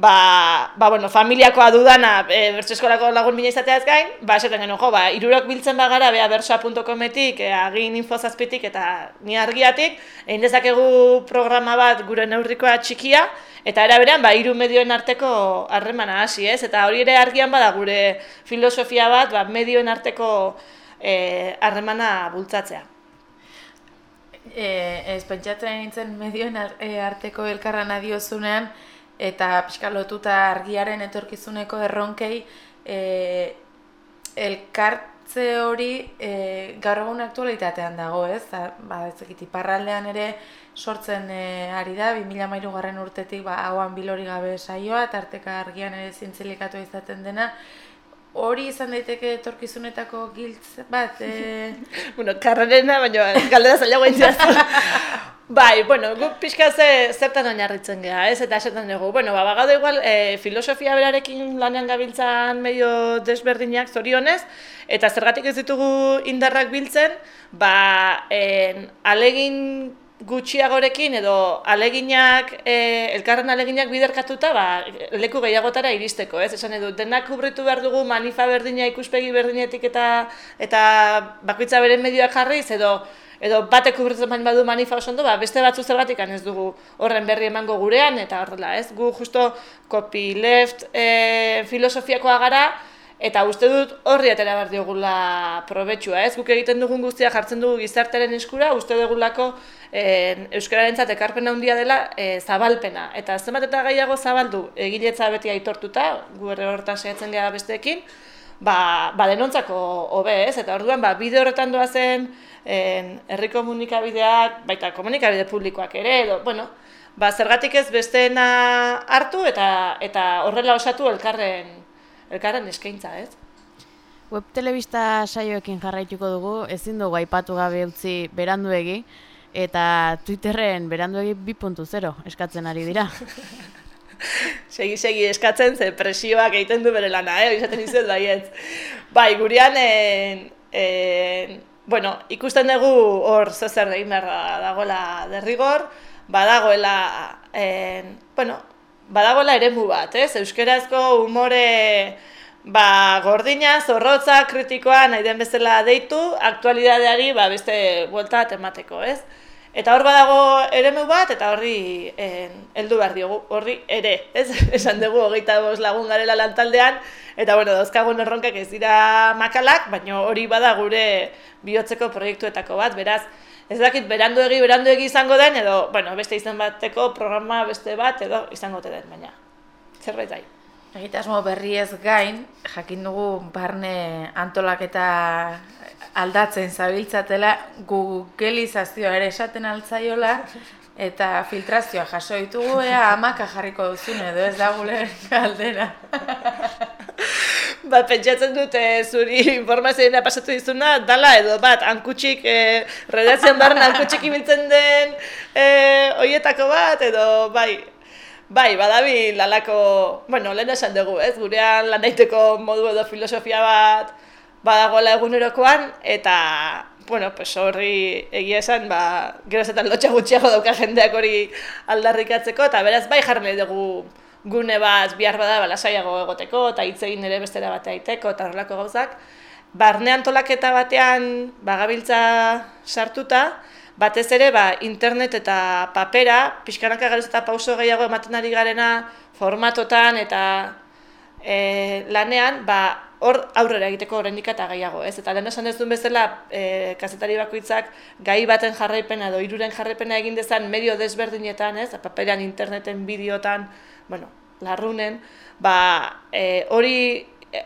ba, ba bueno, familiakoa dudana e, bertseskolako lagun mina izateaz gain, ba, esaten genuen, jo, ba, irurok biltzen bagara, bea bersoa.cometik, e, agin infozazpitik eta ni argiatik, egin dezakegu programa bat gure neurrikoa txikia, eta era berean, ba, iru medioen arteko harremana hasi, ez? Eta hori ere argian bada gure filosofia bat, ba, medioen arteko e, harremana bultzatzea. E, ez pentsatzen nintzen medioen e, arteko elkarran adiozunean, eta pixka lotuta argiaren etorkizuneko erronkei, e, elkartze hori e, gaur egun aktualitatean dago, ez? Da, ba, ez dakit, iparraldean ere sortzen e, ari da, 2013 garren urtetik ba, hauan bilori gabe saioa, tarteka argian ere zintzilikatu izaten dena, hori izan daiteke etorkizunetako giltz bat, e, [LAUGHS] bueno, karrerena, baina galdera zailago egin [LAUGHS] Bai, bueno, gu pixka ze zertan oinarritzen geha, ez? Eta esaten dugu, bueno, ba, bagaude igual, e, filosofia berarekin lanean gabiltzan medio desberdinak zorionez, eta zergatik ez ditugu indarrak biltzen, ba, en, alegin gutxiagorekin edo aleginak, e, elkarren aleginak biderkatuta, ba, leku gehiagotara iristeko, ez? Esan edu, denak kubritu behar dugu manifa berdina ikuspegi berdinetik eta eta bakoitza beren medioak jarriz, edo edo batek kubritzen bain badu manifa oso ba, beste batzu zergatik ez dugu horren berri emango gurean, eta horrela, ez? Gu justo copyleft e, filosofiakoa gara, eta uste dut horri atera behar diogula probetxua, ez? Guk egiten dugun guztia jartzen dugu gizartaren eskura, uste dugulako e, Euskararen ekarpen handia dela e, zabalpena. Eta zenbat eta gehiago zabaldu egiletza beti aitortuta, gu erre horretan saiatzen gara besteekin, ba, ba denontzako hobe, ez? Eta orduan, ba, bide horretan doa zen, en, herri komunikabideak, baita komunikabide publikoak ere, edo, bueno, ba, zergatik ez besteena hartu eta eta horrela osatu elkarren, elkarren eskaintza, ez? Web telebista saioekin jarraituko dugu, ezin dugu aipatu gabe utzi beranduegi, eta Twitterren beranduegi 2.0 eskatzen ari dira. [LAUGHS] segi, segi eskatzen, ze presioak egiten du bere lana, eh? Izaten izuet baietz. Bai, gurean, en, en, bueno, ikusten dugu hor zezer egin behar dagoela derrigor, badagoela, en, bueno, badagoela eremu bat, ez? Euskerazko umore ba, gordina, zorrotza, kritikoa, nahi den bezala deitu, aktualidadeari ba, beste buelta emateko, ez? Eta hor badago eremu bat, eta horri en, heldu behar diogu, horri ere, ez? [LAUGHS] Esan dugu, hogeita bost lagun garela lantaldean, eta bueno, dauzkagun erronkak ez dira makalak, baina hori bada gure bihotzeko proiektuetako bat, beraz, ez dakit beranduegi, beranduegi izango den, edo, bueno, beste izan bateko programa beste bat, edo izango te den, baina, zerbait bai. Egitasmo berri ez gain, jakin dugu barne antolaketa aldatzen zabiltzatela, googelizazioa ere esaten altzaiola, eta filtrazioa jaso ditugu, ea amaka jarriko duzun edo ez da gule galdera. Ba, pentsatzen dute zuri informazioa pasatu dizuna, dala edo bat, hankutsik, e, redazioan barren hankutsik ibiltzen den e, oietako bat, edo bai, Bai, badabi lalako, bueno, lehen esan dugu, ez, gurean lan daiteko modu edo filosofia bat badagoela egunerokoan, eta, bueno, pues horri egia esan, ba, gerozetan lotxa gutxiago dauka jendeak hori aldarrikatzeko, eta beraz, bai jarri dugu gune bat bihar bada balasaiago egoteko, eta hitz egin ere bestera batea aiteko, eta horrelako gauzak. Barne antolaketa batean, bagabiltza sartuta, batez ere ba, internet eta papera, pixkanaka garez eta pauso gehiago ematen ari garena formatotan eta e, lanean, ba, hor aurrera egiteko oraindik eta gehiago, ez? Eta lehen esan ez duen bezala, e, kazetari bakoitzak gai baten jarraipena edo hiruren jarraipena egin dezan medio desberdinetan, ez? Paperean, interneten, bideotan, bueno, larrunen, ba, e, hori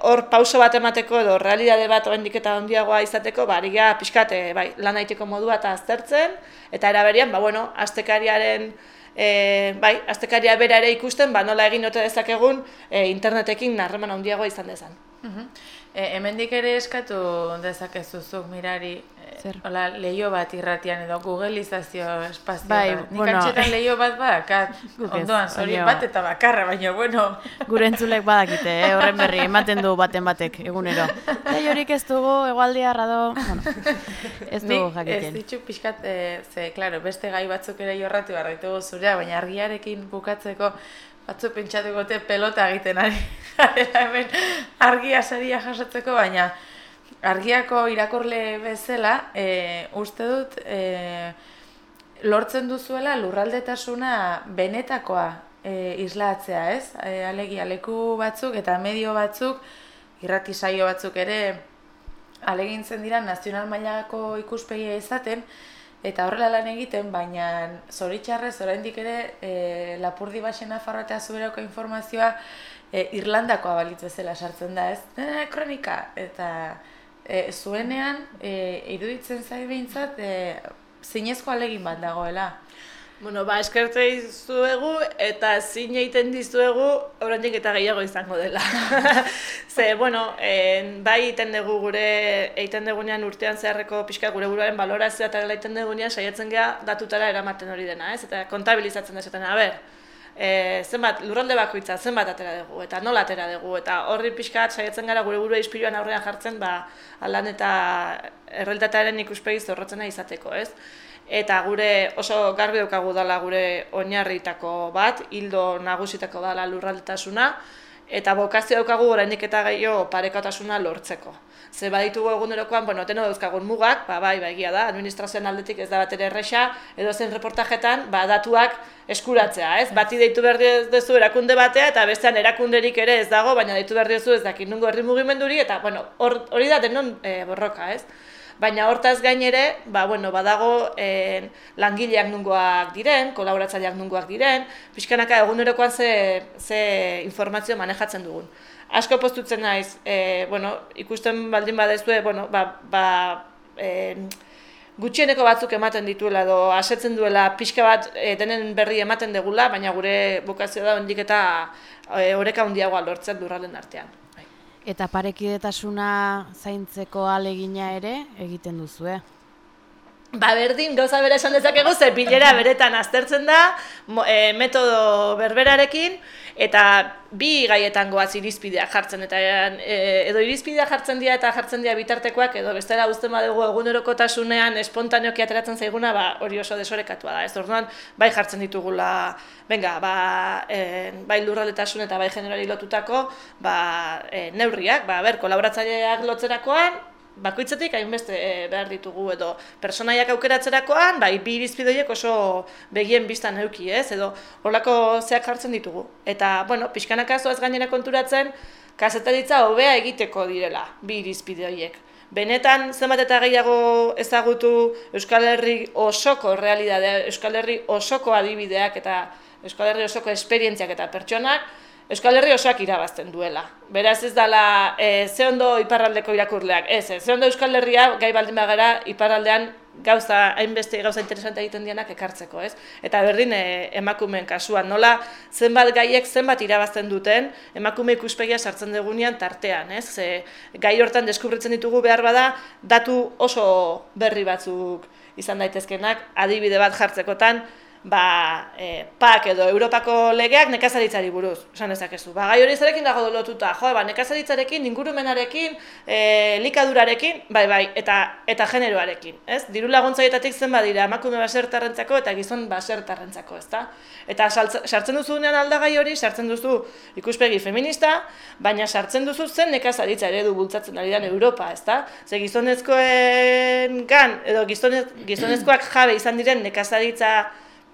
hor pauso bat emateko edo realitate bat oraindik eta handiagoa izateko, ba ariga pixkat eh, bai, lan daiteko modua eta aztertzen eta eraberian, ba bueno, astekariaren e, bai, astekaria bera ere ikusten, ba nola egin ote dezakegun e, internetekin harreman handiagoa izan dezan. Uh hemendik ere eskatu dezakezuzuk mirari Zer? Hola, leio bat irratian edo googelizazio espazio Bai, bat. Nik bueno. antxetan leio bat badakat, [LAUGHS] ondoan, zori bat eta bakarra, baina bueno. [LAUGHS] Gure entzulek badakite, eh? horren berri, ematen du baten batek, egunero. Gai horik ez dugu, egualdia, rado, bueno, ez dugu Nik ez jakiten. ditu pixkat, e, ze, klaro, beste gai batzuk ere jorratu behar ditugu zurea, baina argiarekin bukatzeko batzuk pentsatu gote pelota egiten ari [LAUGHS] hemen argia saria jasotzeko, baina argiako irakurle bezala, e, uste dut, e, lortzen duzuela lurraldetasuna benetakoa e, islatzea, ez? E, alegia, leku batzuk eta medio batzuk, irrati saio batzuk ere alegintzen dira nazional mailako ikuspegia izaten, eta horrela lan egiten, baina zoritxarrez oraindik ere e, Lapurdi Basen Nafarroa eta Zuberako informazioa e, Irlandakoa balitz bezala sartzen da, ez? E, kronika, eta e, zuenean e, iruditzen zai behintzat e, zinezko alegin bat dagoela. Bueno, ba, eskertze dizuegu eta zin egiten dizuegu oraindik eta gehiago izango dela. [LAUGHS] Ze, bueno, en, bai egiten dugu gure, egiten dugunean urtean zeharreko pixka gure buruaren balorazioa eta dela egiten dugunean saiatzen gea datutara eramaten hori dena, ez? Eta kontabilizatzen da esaten, a ber, e, zenbat, lurralde bakoitza zenbat atera dugu, eta nola atera dugu, eta horri pixka saiatzen gara gure burua ispiluan aurrean jartzen, ba, aldan eta errealitatearen ikuspegi zorrotzena izateko, ez? Eta gure oso garbi daukagu dala gure oinarritako bat, hildo nagusitako dala lurraldetasuna, eta bokazio daukagu oraindik eta gehiago parekotasuna lortzeko. Ze baditugu egunerokoan, bueno, teno dauzkagun mugak, ba, bai, ba, da, administrazioan aldetik ez da bat ere erresa, edo zen reportajetan, ba, datuak eskuratzea, ez? Bati deitu behar duzu erakunde batea, eta bestean erakunderik ere ez dago, baina deitu behar duzu ez dakit nungo herri mugimenduri, eta, bueno, hor- hori da denon e, borroka, ez? Baina hortaz gain ere, ba, bueno, badago eh, langileak nungoak diren, kolaboratzaileak nungoak diren, pixkanaka egunerokoan ze, ze informazio manejatzen dugun. Asko postutzen naiz, eh, bueno, ikusten baldin badezue, bueno, ba, ba, eh, gutxieneko batzuk ematen dituela edo asetzen duela pixka bat eh, denen berri ematen degula, baina gure bokazio da ondik eta eh, oreka handiagoa lortzen lurralden artean. Eta parekidetasuna zaintzeko alegina ere egiten duzue. Ba, berdin, gauza bera esan dezakegu, ze bilera beretan aztertzen da, e, metodo berberarekin, eta bi gaietan goaz irizpideak jartzen, eta e, edo irizpideak jartzen dira eta jartzen dira bitartekoak, edo bestela uzten badugu egunerokotasunean espontaneoki ateratzen zaiguna, ba, hori oso desorekatua da. Ez orduan, bai jartzen ditugula, venga, ba, e, bai lurraldetasun eta bai generari lotutako, ba, e, neurriak, ba, ber, kolaboratzaileak lotzerakoan, bakoitzetik hainbeste e, behar ditugu edo personaiak aukeratzerakoan, bai bi irizpidoiek oso begien biztan euki, ez? Edo horlako zeak jartzen ditugu. Eta, bueno, pixkanaka zoaz gainera konturatzen, kazetaritza hobea egiteko direla bi irizpide horiek. Benetan zenbat eta gehiago ezagutu Euskal Herri osoko realidadea, Euskal Herri osoko adibideak eta Euskal Herri osoko esperientziak eta pertsonak, Euskal Herri osoak irabazten duela. Beraz ez dala e, ze ondo iparraldeko irakurleak, ez, ez, ze ondo Euskal Herria gai baldin bagara iparraldean gauza, hainbeste gauza interesante egiten dianak ekartzeko, ez? Eta berdin e, emakumeen kasuan, nola zenbat gaiek zenbat irabazten duten, emakume ikuspegia sartzen dugunean tartean, ez? Ze, gai hortan deskubritzen ditugu behar bada, datu oso berri batzuk izan daitezkenak, adibide bat jartzekotan, ba, e, PAK edo Europako legeak nekazaritzari buruz, esan dezakezu. Ba, gai hori zarekin dago lotuta, jo, ba, nekazaritzarekin, ingurumenarekin, e, likadurarekin, bai, bai, eta eta generoarekin, ez? Diru laguntzaietatik zen badira, emakume basertarrentzako eta gizon basertarrentzako, ezta? Eta sartzen duzunean aldagai hori, sartzen duzu ikuspegi feminista, baina sartzen duzu zen nekazaritza eredu bultzatzen ari den Europa, ezta? Ze gizonezkoen gan, edo gizonez, gizonezkoak jabe izan diren nekazaritza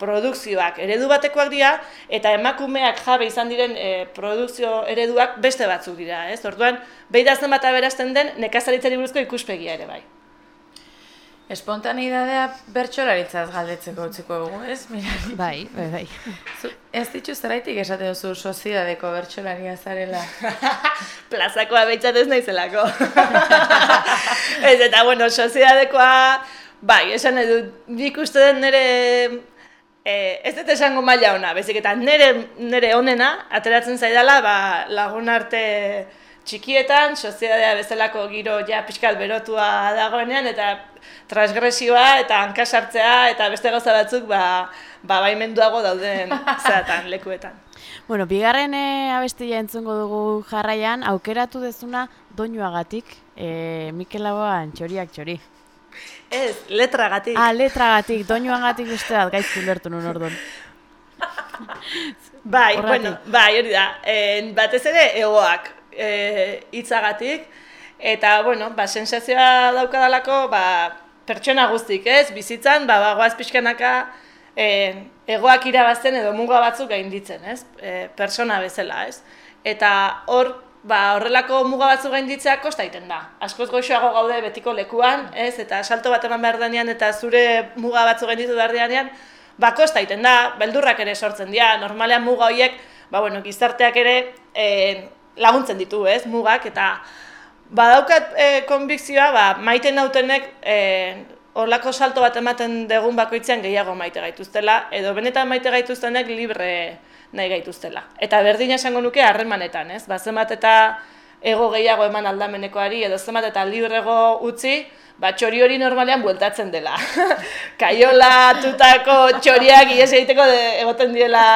produkzioak eredu batekoak dira eta emakumeak jabe izan diren e, produkzio ereduak beste batzuk dira, ez? Orduan, behi da zenbat aberasten den nekazaritzari buruzko ikuspegia ere bai. Espontaneidadea bertsolaritzaz galdetzeko utziko dugu, ez? Mira, Bai, bai, bai. zu, ez ditu zeraitik esate duzu soziadadeko bertsolaria zarela. [LAUGHS] Plazakoa behitzat ez naizelako. [LAUGHS] ez, eta bueno, soziedadekoa, bai, esan dut, nik uste den nire E, ez dut esango maila ona, bezik eta nire, nire onena ateratzen zaidala ba, lagun arte txikietan, soziedadea bezalako giro ja pixkat berotua dagoenean, eta transgresioa eta hankasartzea eta beste gauza batzuk ba, ba baimenduago dauden [LAUGHS] zeratan, lekuetan. Bueno, bigarren e, abestia entzungo dugu jarraian, aukeratu dezuna doinuagatik, e, Mikel Laboan txoriak txori. Ez, letragatik. Ah, letragatik, doinuagatik beste bat, gaizki ulertu nun orduan. [LAUGHS] Bai, Horregatik. bueno, bai, hori da. E, batez ere egoak e, hitzagatik eta bueno, ba sensazioa daukadalako, ba pertsona guztik, ez? Bizitzan ba bagoaz pixkanaka e, egoak irabazten edo muga batzuk gainditzen, ez? E, persona bezala, ez? Eta hor ba, horrelako muga batzu gainditzea kosta egiten da. Askoz goxoago gaude betiko lekuan, ez? Eta salto bat eman behar denean eta zure muga batzu gainditu behar denean, ba, kosta egiten da, beldurrak ere sortzen dira. Normalean muga horiek, ba, bueno, gizarteak ere e, laguntzen ditu, ez? Mugak, eta badaukat e, konbikzioa, ba, maite nautenek e, horlako salto bat ematen degun bakoitzean gehiago maite gaituztela, edo benetan maite gaituztenek libre nahi gaituztela. Eta berdina esango nuke harremanetan, ez? Ba, zenbat eta ego gehiago eman aldamenekoari, edo zenbat eta librego utzi, ba, txori hori normalean bueltatzen dela. [LAUGHS] Kaiola tutako txoriak ies egiteko de, egoten diela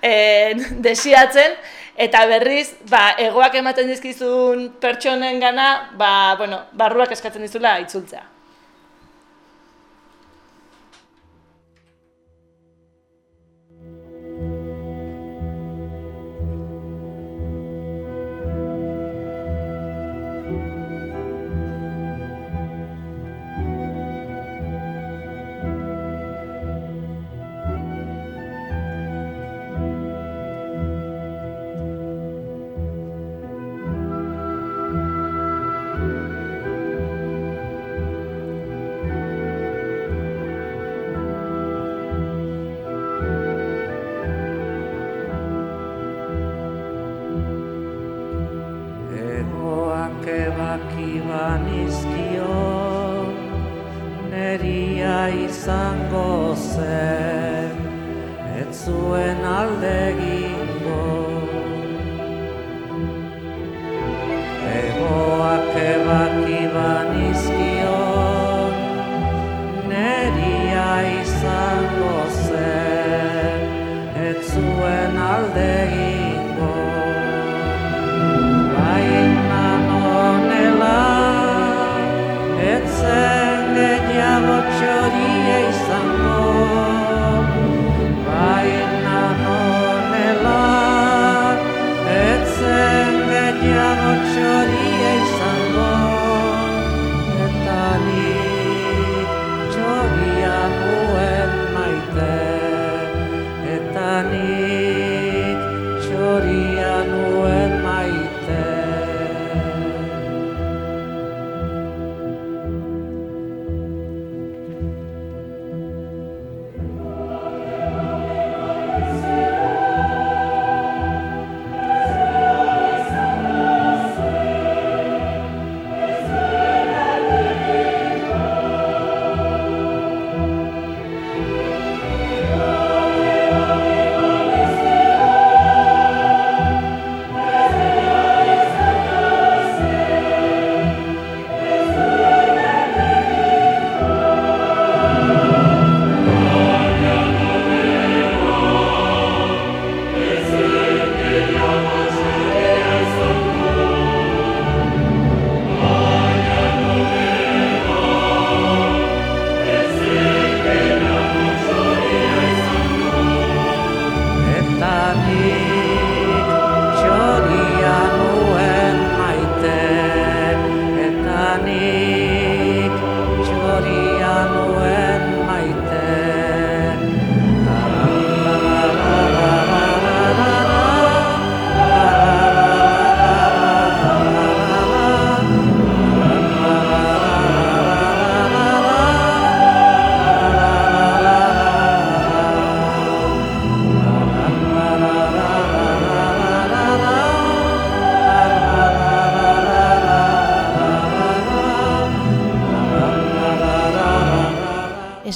e, desiatzen, eta berriz, ba, egoak ematen dizkizun pertsonen gana, ba, bueno, barruak eskatzen dizula itzultzea.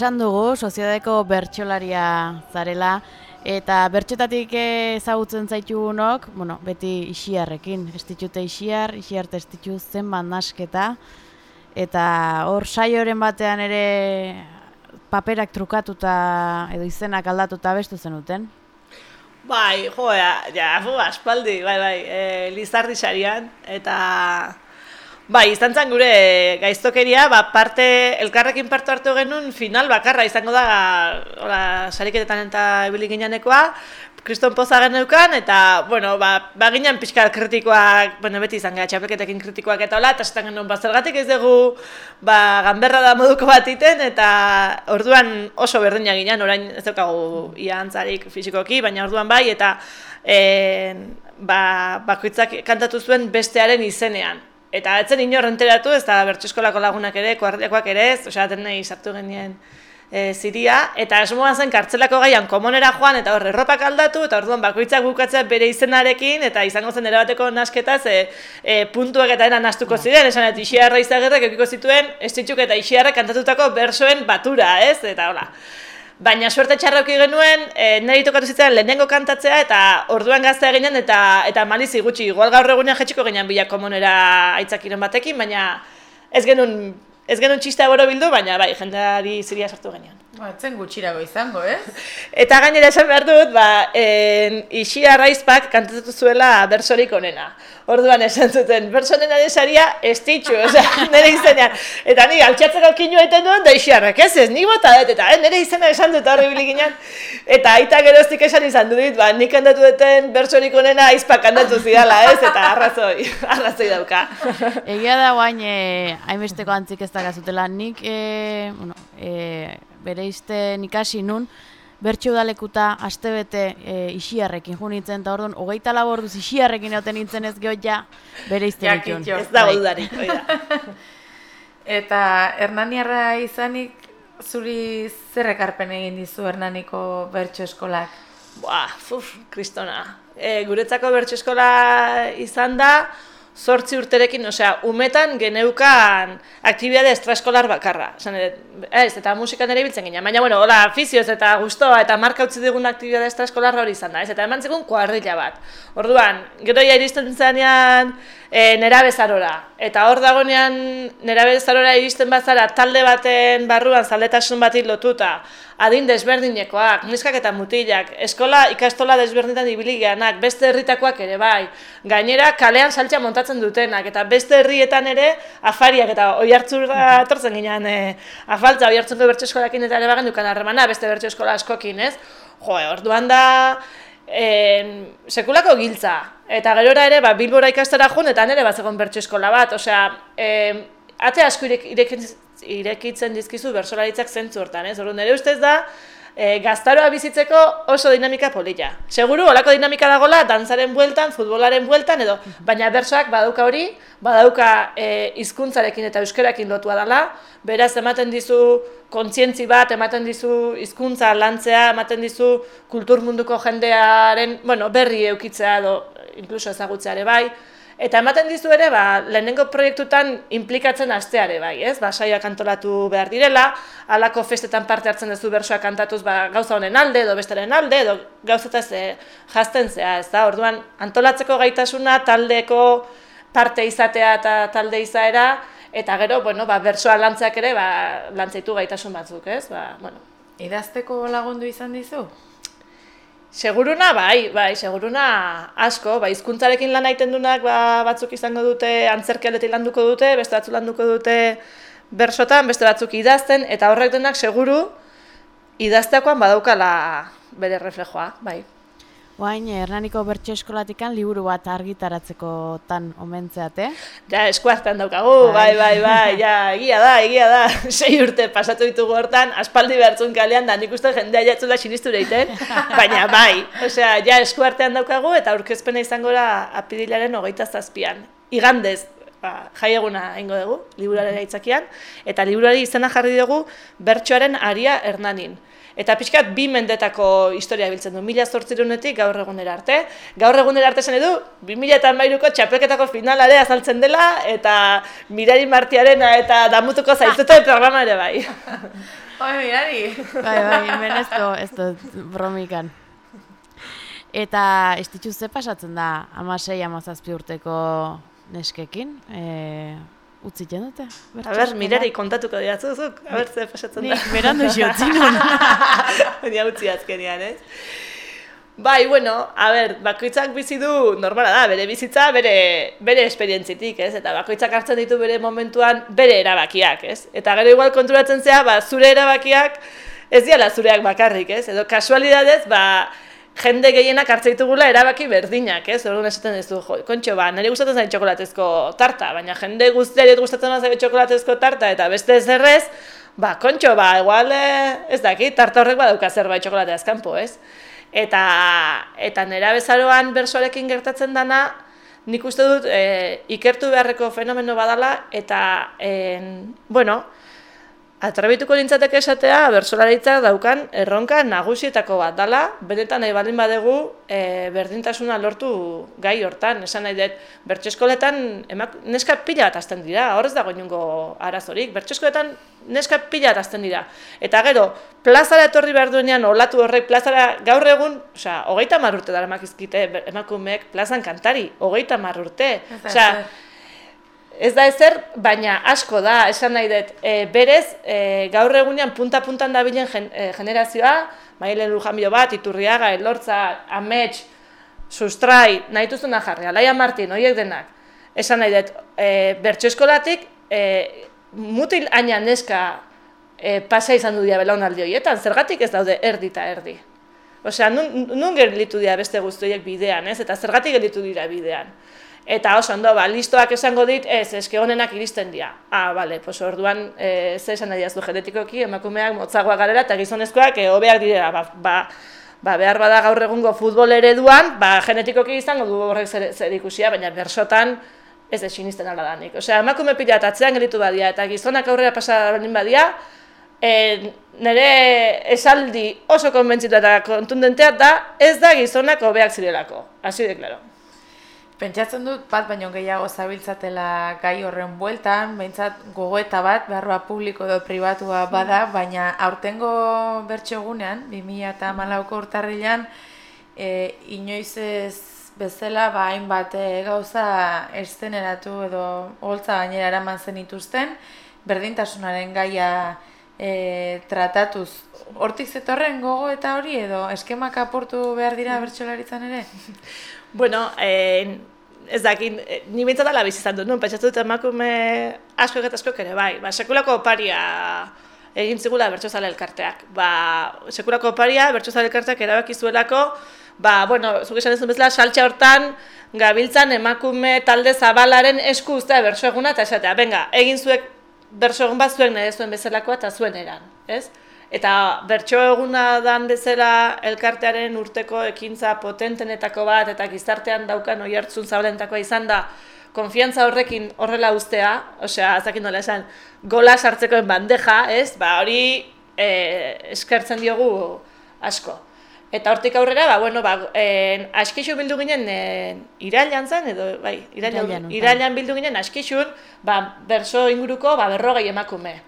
Esan dugu, soziodeko bertxolaria zarela, eta bertxotatik ezagutzen zaitugunok, bueno, beti isiarrekin, estitute isiar, isiarte estitu zenbat nasketa, eta hor saioren batean ere paperak trukatuta edo izenak aldatuta bestu zenuten. Bai, jo, ja, ja aspaldi, bai, bai, e, Lizardi sarian, eta bai, izan zen gure gaiztokeria, ba, parte, elkarrekin parte hartu genuen final bakarra izango da, hola, sariketetan eta ibili ginenekoa, kriston poza geneukan, eta, bueno, ba, ba ginen pixka kritikoak, bueno, beti izan gara, txapelketekin kritikoak eta hola, eta esan genuen, ba, zergatik ez dugu, ba, ganberra da moduko bat iten, eta orduan oso berdina ginen, orain ez daukagu ia antzarik fisikoki, baina orduan bai, eta e, ba, bakoitzak kantatu zuen bestearen izenean. Eta etzen inor enteratu, ez da bertxeskolako lagunak ere, kuardiakoak ere ez, osea, nahi sartu genien e, ziria, eta asmoa zen kartzelako gaian komonera joan, eta hor erropak aldatu, eta orduan bakoitzak bukatzea bere izenarekin, eta izango zen erabateko nasketaz, e, e, puntuak eta eran nastuko ziren, esan eta isiarra izagerrek eukiko zituen, estitzuk eta isiarra kantatutako bersoen batura, ez? Eta hola. Baina suerte txarroki genuen, e, niri tokatu zitzaidan lehenengo kantatzea eta orduan gaztea ginen eta eta malizi gutxi. Igual gaur egunean jetxiko ginen bila komonera aitzakiren batekin, baina ez genuen ez genuen txistea boro bildu, baina bai, jendeari ziria sartu genean. Ba, etzen gutxirago izango, eh? [LAUGHS] Eta gainera esan behar dut, ba, en, isi arraizpak kantatu zuela bersorik onena. Orduan esan zuten, berso onenaren saria estitxu, osea, [LAUGHS] nire izenean. Eta ni altxatzeko kinu egiten duen, da isi arrak, ez ez, nik bota dut, eta eh, nire izena esan dut horri biliginan. Eta aita geroztik esan izan dut, ba, nik kantatu duten bersorik onena aizpak kantatu zidala, ez, eta arrazoi, arrazoi dauka. Egia da guain, e, hainbesteko antzik ez dakazutela, nik, e, bueno, e, bere izten ikasi nun, bertxe udalekuta astebete e, isiarrekin jo nintzen, eta orduan, hogeita lau orduz isiarrekin egoten nintzen ez geho ja, bere izten kitxo. Ez dago Bai. dudarik, da. [LAUGHS] Eta Hernaniarra izanik, zuri zer ekarpen egin dizu Hernaniko bertso eskolak? Buah, fuf, kristona. E, guretzako bertso eskola izan da, zortzi urterekin, osea, umetan geneukan aktibidade extraeskolar bakarra. Edo, ez, eta musikan ere biltzen ginen. Baina, bueno, hola, afizioz eta gustoa eta marka utzi digun aktibidade extraeskolarra hori izan da, ez? Eta eman zigun kuadrilla bat. Orduan, gero ja iristen zenean e, nera bezarora. Eta hor dagonean nera bezarora iristen bazara talde baten barruan zaldetasun bati lotuta, adin desberdinekoak, neskak eta mutilak, eskola ikastola desberdinetan ibili geanak, beste herritakoak ere bai, gainera kalean saltza montatzen dutenak, eta beste herrietan ere afariak eta oi hartzura [LAUGHS] etortzen ginen, e, afaltza oi hartzunko bertso eskolakin eta ere bagen dukan harremana, beste bertso eskola askokin, ez? Jo, orduan da, en, sekulako giltza. Eta gerora ere, ba, Bilbora ikastera joan, eta nire bat zegoen bertso eskola bat. Osea, em, ate asko irek, irekitzen, dizkizu bersolaritzak zentzu hortan, ez? Orduan, nire ustez da, e, gaztaroa bizitzeko oso dinamika polita. Seguru, olako dinamika dagola, dantzaren bueltan, futbolaren bueltan, edo, baina bersoak badauka hori, badauka e, hizkuntzarekin eta euskerakin lotua dela, beraz ematen dizu kontzientzi bat, ematen dizu hizkuntza lantzea, ematen dizu kultur munduko jendearen, bueno, berri eukitzea edo inkluso ezagutzea ere bai, Eta ematen dizu ere, ba, lehenengo proiektutan implikatzen asteare bai, ez? Ba, saioak antolatu behar direla, halako festetan parte hartzen duzu bersoak kantatuz ba, gauza honen alde, edo bestaren alde, edo gauzetaz e, jazten zea, ez da? Orduan, antolatzeko gaitasuna, taldeko parte izatea eta talde izaera, eta gero, bueno, ba, bersoa lantzeak ere, ba, lantzaitu gaitasun batzuk, ez? Ba, bueno, Idazteko lagundu izan dizu? Seguruna, bai, bai, seguruna asko, bai, hizkuntzarekin lan egiten dunak ba, batzuk izango dute antzerkialetik landuko dute, beste batzuk landuko dute bersotan, beste batzuk idazten, eta horrek denak seguru idazteakoan badaukala bere reflejoa, bai. Guain, Hernaniko bertso eskolatikan liburu bat argitaratzeko tan omentzeate. Ja, eskuartean daukagu, bai, bai, bai, ja, egia da, egia da, [LAUGHS] sei urte pasatu ditugu hortan, aspaldi behartzun kalean, da nik uste jendea jatzula sinistu egiten, [LAUGHS] baina bai, osea, ja, eskuartean daukagu, eta aurkezpena izango da apirilaren hogeita zazpian. Igandez, ba, jaieguna egingo dugu, liburuaren aitzakian, eta liburuari izena jarri dugu bertsoaren aria hernanin. Eta pixkat bi mendetako historia biltzen du, mila zortzirunetik gaur egunera arte. Gaur egunera arte zen edu, 2008ko txapelketako finalare azaltzen dela, eta Mirari Martiarena eta damutuko zaitute [LAUGHS] programa ere bai. [LAUGHS] Oi, mirari! Bai, bai, hemen ez du, ez du bromikan. Eta estitxu ze pasatzen da, amasei, amazazpi urteko neskekin, e, utzi dute? A ber, Mirari kontatuko diatzu zuk, a ber, ze pasatzen da. Nik berandu xotzi nun. [LAUGHS] Baina utzi azkenean, ez? Bai, bueno, a ber, bakoitzak bizi du normala da, bere bizitza, bere, bere esperientzitik, ez? Eta bakoitzak hartzen ditu bere momentuan bere erabakiak, ez? Eta gero igual konturatzen zea, ba, zure erabakiak ez diala zureak bakarrik, ez? Edo kasualidadez, ba, jende gehienak hartzen ditugula erabaki berdinak, ez? Orduan esaten duzu, jo, kontxo, ba, nire gustatzen zain txokolatezko tarta, baina jende guztiari gustatzen zain txokolatezko tarta eta beste ez errez, ba, kontxo, ba, igual, eh, ez dakit, tarta horrek badauka zerbait txokolateaz kanpo, ez? Eta, eta nera bezaroan bersoarekin gertatzen dana, nik uste dut e, ikertu beharreko fenomeno badala, eta, en, bueno, Atrabituko nintzateke esatea, bersolaritzak daukan erronka nagusietako bat dala, benetan nahi baldin badegu e, berdintasuna lortu gai hortan. Esan nahi dut, bertxeskoletan emak, neska pila bat azten dira, horrez dago inungo arazorik, bertxeskoletan neska pila bat azten dira. Eta gero, plazara etorri behar duenean, olatu horrek plazara gaur egun, osea, hogeita marrurte dara emakizkite emakumeek plazan kantari, hogeita marrurte. Osea, Ez da ezer, baina asko da, esan nahi dut, e, berez, e, gaur egunean punta-puntan dabilen gen, e, generazioa, Mailen Lujamio bat, Iturriaga, Elortza, Amets, Sustrai, nahi duzuna jarri, Alaia Martin, horiek denak. Esan nahi dut, e, bertso eskolatik, e, mutil aina neska e, pasa izan du dia belaunaldi horietan, zergatik ez daude erdi eta erdi. Osea, nun, nun gerlitu dira beste guztuiek bidean, ez? Eta zergatik gerlitu dira bidean. Eta oso ondo, ba, listoak esango dit, ez, eske honenak iristen dira. Ah, bale, pues orduan, e, ze esan nahi aztu genetikoki, emakumeak motzagoak garela eta gizonezkoak e, hobeak direla. Ba, ba, ba, behar bada gaur egungo futbol ereduan, ba, genetikoki izango du horrek zer, zer ikusia, baina bersotan ez da sinisten ala danik. Osea, emakume pila eta atzean gelitu badia, eta gizonak aurrera pasa badia, e, nire esaldi oso konbentzitu eta kontundentea da, ez da gizonak hobeak zirelako. Asi de claro. Pentsatzen dut bat baino gehiago zabiltzatela gai horren bueltan, behintzat gogoeta bat, beharroa publiko edo pribatua bada, baina aurtengo bertso egunean, 2008ko urtarrilan, e, inoiz ez bezala ba, hainbat e, gauza esteneratu edo holtza gainera eraman zen ituzten, berdintasunaren gaia e, tratatuz. Hortik zetorren gogo eta hori edo eskemak aportu behar dira bertsolaritzan ere? [LAUGHS] Bueno, eh, ez dakit, eh, ni bintzat ala bizizan dut, no? pentsatu dut emakume asko eta asko ere, bai, ba, sekulako oparia egin zigula bertxozale elkarteak. Ba, sekulako oparia, bertxozale elkarteak erabaki zuelako, ba, bueno, zuk esan ez bezala, saltxa hortan, gabiltzan emakume talde zabalaren esku uztea bertso eguna, eta esatea, venga, egin zuek bertso egun bat zuek nire zuen bezalakoa eta zuen eran, ez? Eta bertso eguna dan bezala elkartearen urteko ekintza potentenetako bat eta gizartean daukan oi hartzun zabalentakoa izan da konfiantza horrekin horrela ustea, osea, azakin nola esan, gola sartzekoen bandeja, ez? Ba, hori e, eskertzen diogu asko. Eta hortik aurrera, ba, bueno, ba, en, askixu bildu ginen e, irailan zen, edo, bai, irailan, irailan bildu ginen askixun, ba, berso inguruko, ba, berrogei emakume.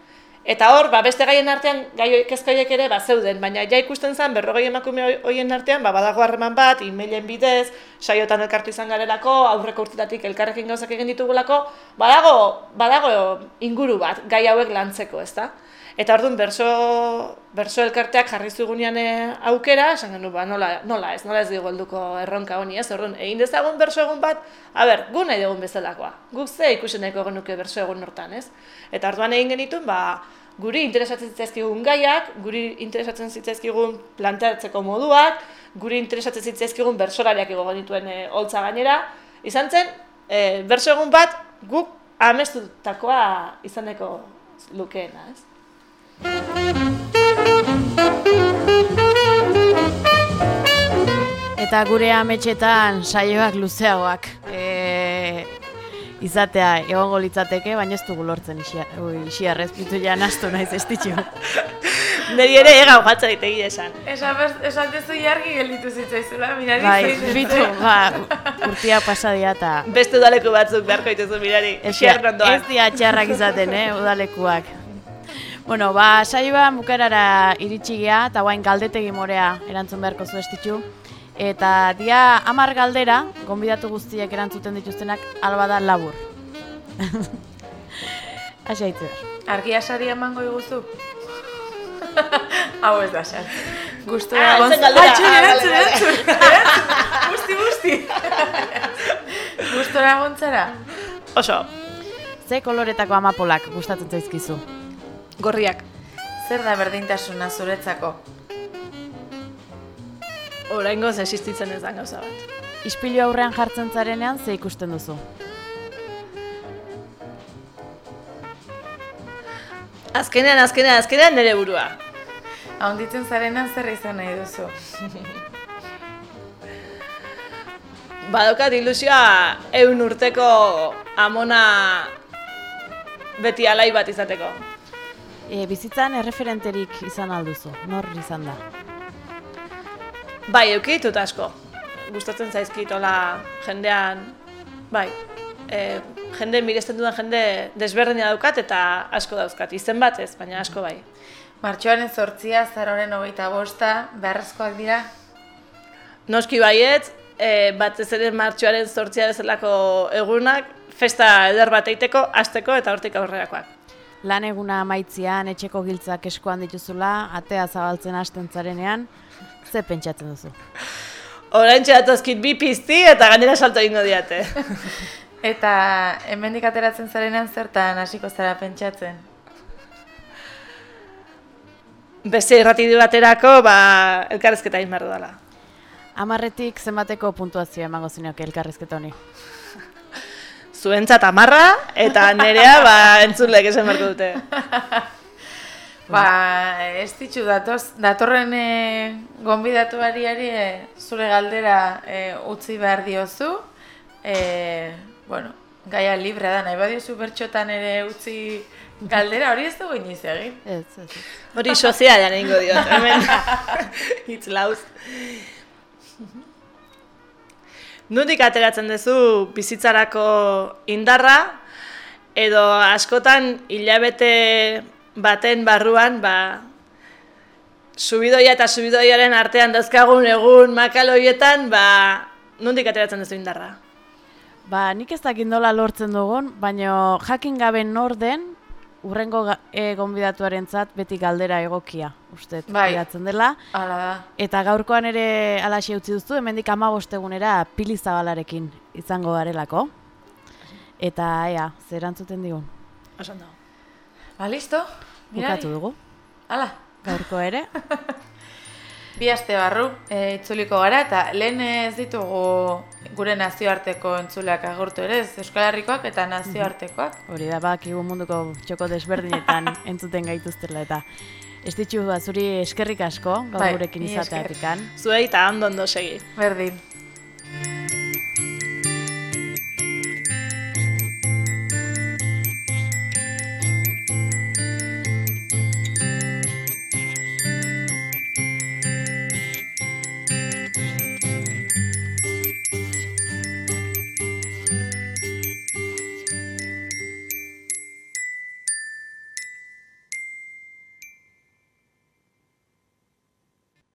Eta hor, ba, beste gaien artean, gai kezkaiek ere, ba, zeuden, baina ja ikusten zen, berrogei emakume hoien artean, ba, badago harreman bat, e-mailen bidez, saiotan elkartu izan garelako, aurreko urtetatik elkarrekin gauzak egin ditugulako, badago, badago inguru bat, gai hauek lantzeko, ezta? Eta orduan berso, berso elkarteak jarri zugunean eh, aukera, esan genuen, ba, nola, nola ez, nola ez helduko erronka honi, ez? Orduan, egin dezagun berso egun bat, a ber, gu nahi dugun bezalakoa. Guk ze ikusen nahiko genuke berso egun hortan, ez? Eta orduan egin genituen, ba, guri interesatzen zitzaizkigun gaiak, guri interesatzen zitzaizkigun planteatzeko moduak, guri interesatzen zitzaizkigun bersolariak ego genituen e, holtza gainera, izan zen, e, berso egun bat guk amestutakoa izaneko lukeena, ez? Eta gure ametxetan saioak luzeagoak. E, izatea egongo litzateke, baina ez dugu lortzen isiar ez bitu ja nastu naiz estitxu. Neri ere ega hojatzen ditegi esan. Esan dezu jargi gelditu zitzaizula, mirari bai, bitu, ba, urtia pasadia eta... Beste udaleku batzuk beharko dituzu mirari, isiar Ez dia txarrak izaten, eh, udalekuak. Bueno, ba, saioa mukerara iritsi gea, eta guain galdetegi morea erantzun beharko zu estitxu. Eta dia amar galdera, gonbidatu guztiak erantzuten dituztenak, alba da labur. [LAUGHS] Axa hitz Argia sari emango iguzu? [LAUGHS] Hau ez da, xar. Gustora ah, gontzara. Gusti, gusti. Gustora gontzara. Oso. Ze koloretako amapolak gustatzen zaizkizu? Gorriak. Zer da berdintasuna zuretzako? Oraingoz existitzen ez da gauza bat. Ispilu aurrean jartzen zarenean ze ikusten duzu? Azkenean, azkenean, azkenean nire burua. Ahonditzen zarenan zer izan nahi duzu? [LAUGHS] badaukat ilusioa eun urteko amona beti alai bat izateko. E, bizitzan erreferenterik izan alduzu, nor izan da? Bai, eukitut asko. Gustatzen zaizkit hola jendean, bai, e, jende miresten dudan jende desberdina daukat eta asko dauzkat. Izen bat ez, baina asko bai. Martxoaren zortzia, zaroren hogeita bosta, beharrezkoak dira? Noski baiet, e, batez ere martxoaren zortzia bezalako egunak, festa eder bat eiteko, azteko eta hortik aurrerakoak. Lan eguna amaitzian, etxeko giltzak eskoan dituzula, atea zabaltzen hasten zarenean, ze pentsatzen duzu? Oraintxe datozkit bi pizti eta gainera salto egingo diate. [LAUGHS] Eta hemendik ateratzen zarenean zertan hasiko zara pentsatzen? Beste irrati baterako, ba, elkarrezketa egin behar dudala. Amarretik zenbateko puntuazioa emango zinioke elkarrezketa honi. Zuentzat amarra eta nerea ba, entzulek esan beharko dute. [LAUGHS] Ba, ez ditxu datoz, datorren e, gonbidatuari e, zure galdera e, utzi behar diozu. E, bueno, gaia libre da, nahi badiozu bertxotan ere utzi galdera, hori ez dugu iniz egin. Ez, ez, ez. Hori sozialean egingo diot, hemen. [LAUGHS] Hitz lauz. Nundik ateratzen duzu bizitzarako indarra, edo askotan hilabete baten barruan, ba, subidoia eta subidoiaren artean dauzkagun egun makaloietan, ba, nundik ateratzen duzu indarra. Ba, nik ez dakit nola lortzen dugun, baina jakin gabe nor den, urrengo e, gonbidatuarentzat beti galdera egokia, uste, Bai. dela. Hala da. Eta gaurkoan ere alaxe utzi duzu, hemendik amabost egunera pili zabalarekin izango garelako. Eta ea, zer erantzuten digun. Osan dago. Ba, listo? Bukatu dugu, Hala, gaurko ere. [LAUGHS] bi aste barru e, itzuliko gara, eta lehen ez ditugu gure nazioarteko entzuleak agurtu ere, ez Euskal Herrikoak eta nazioartekoak. Hori da, bakigu munduko txoko desberdinetan [LAUGHS] entzuten gaituztela eta ez ditxu zuri eskerrik asko, gaur Bai, gurekin izateatikan. Zuei eta ondo segi. Berdin.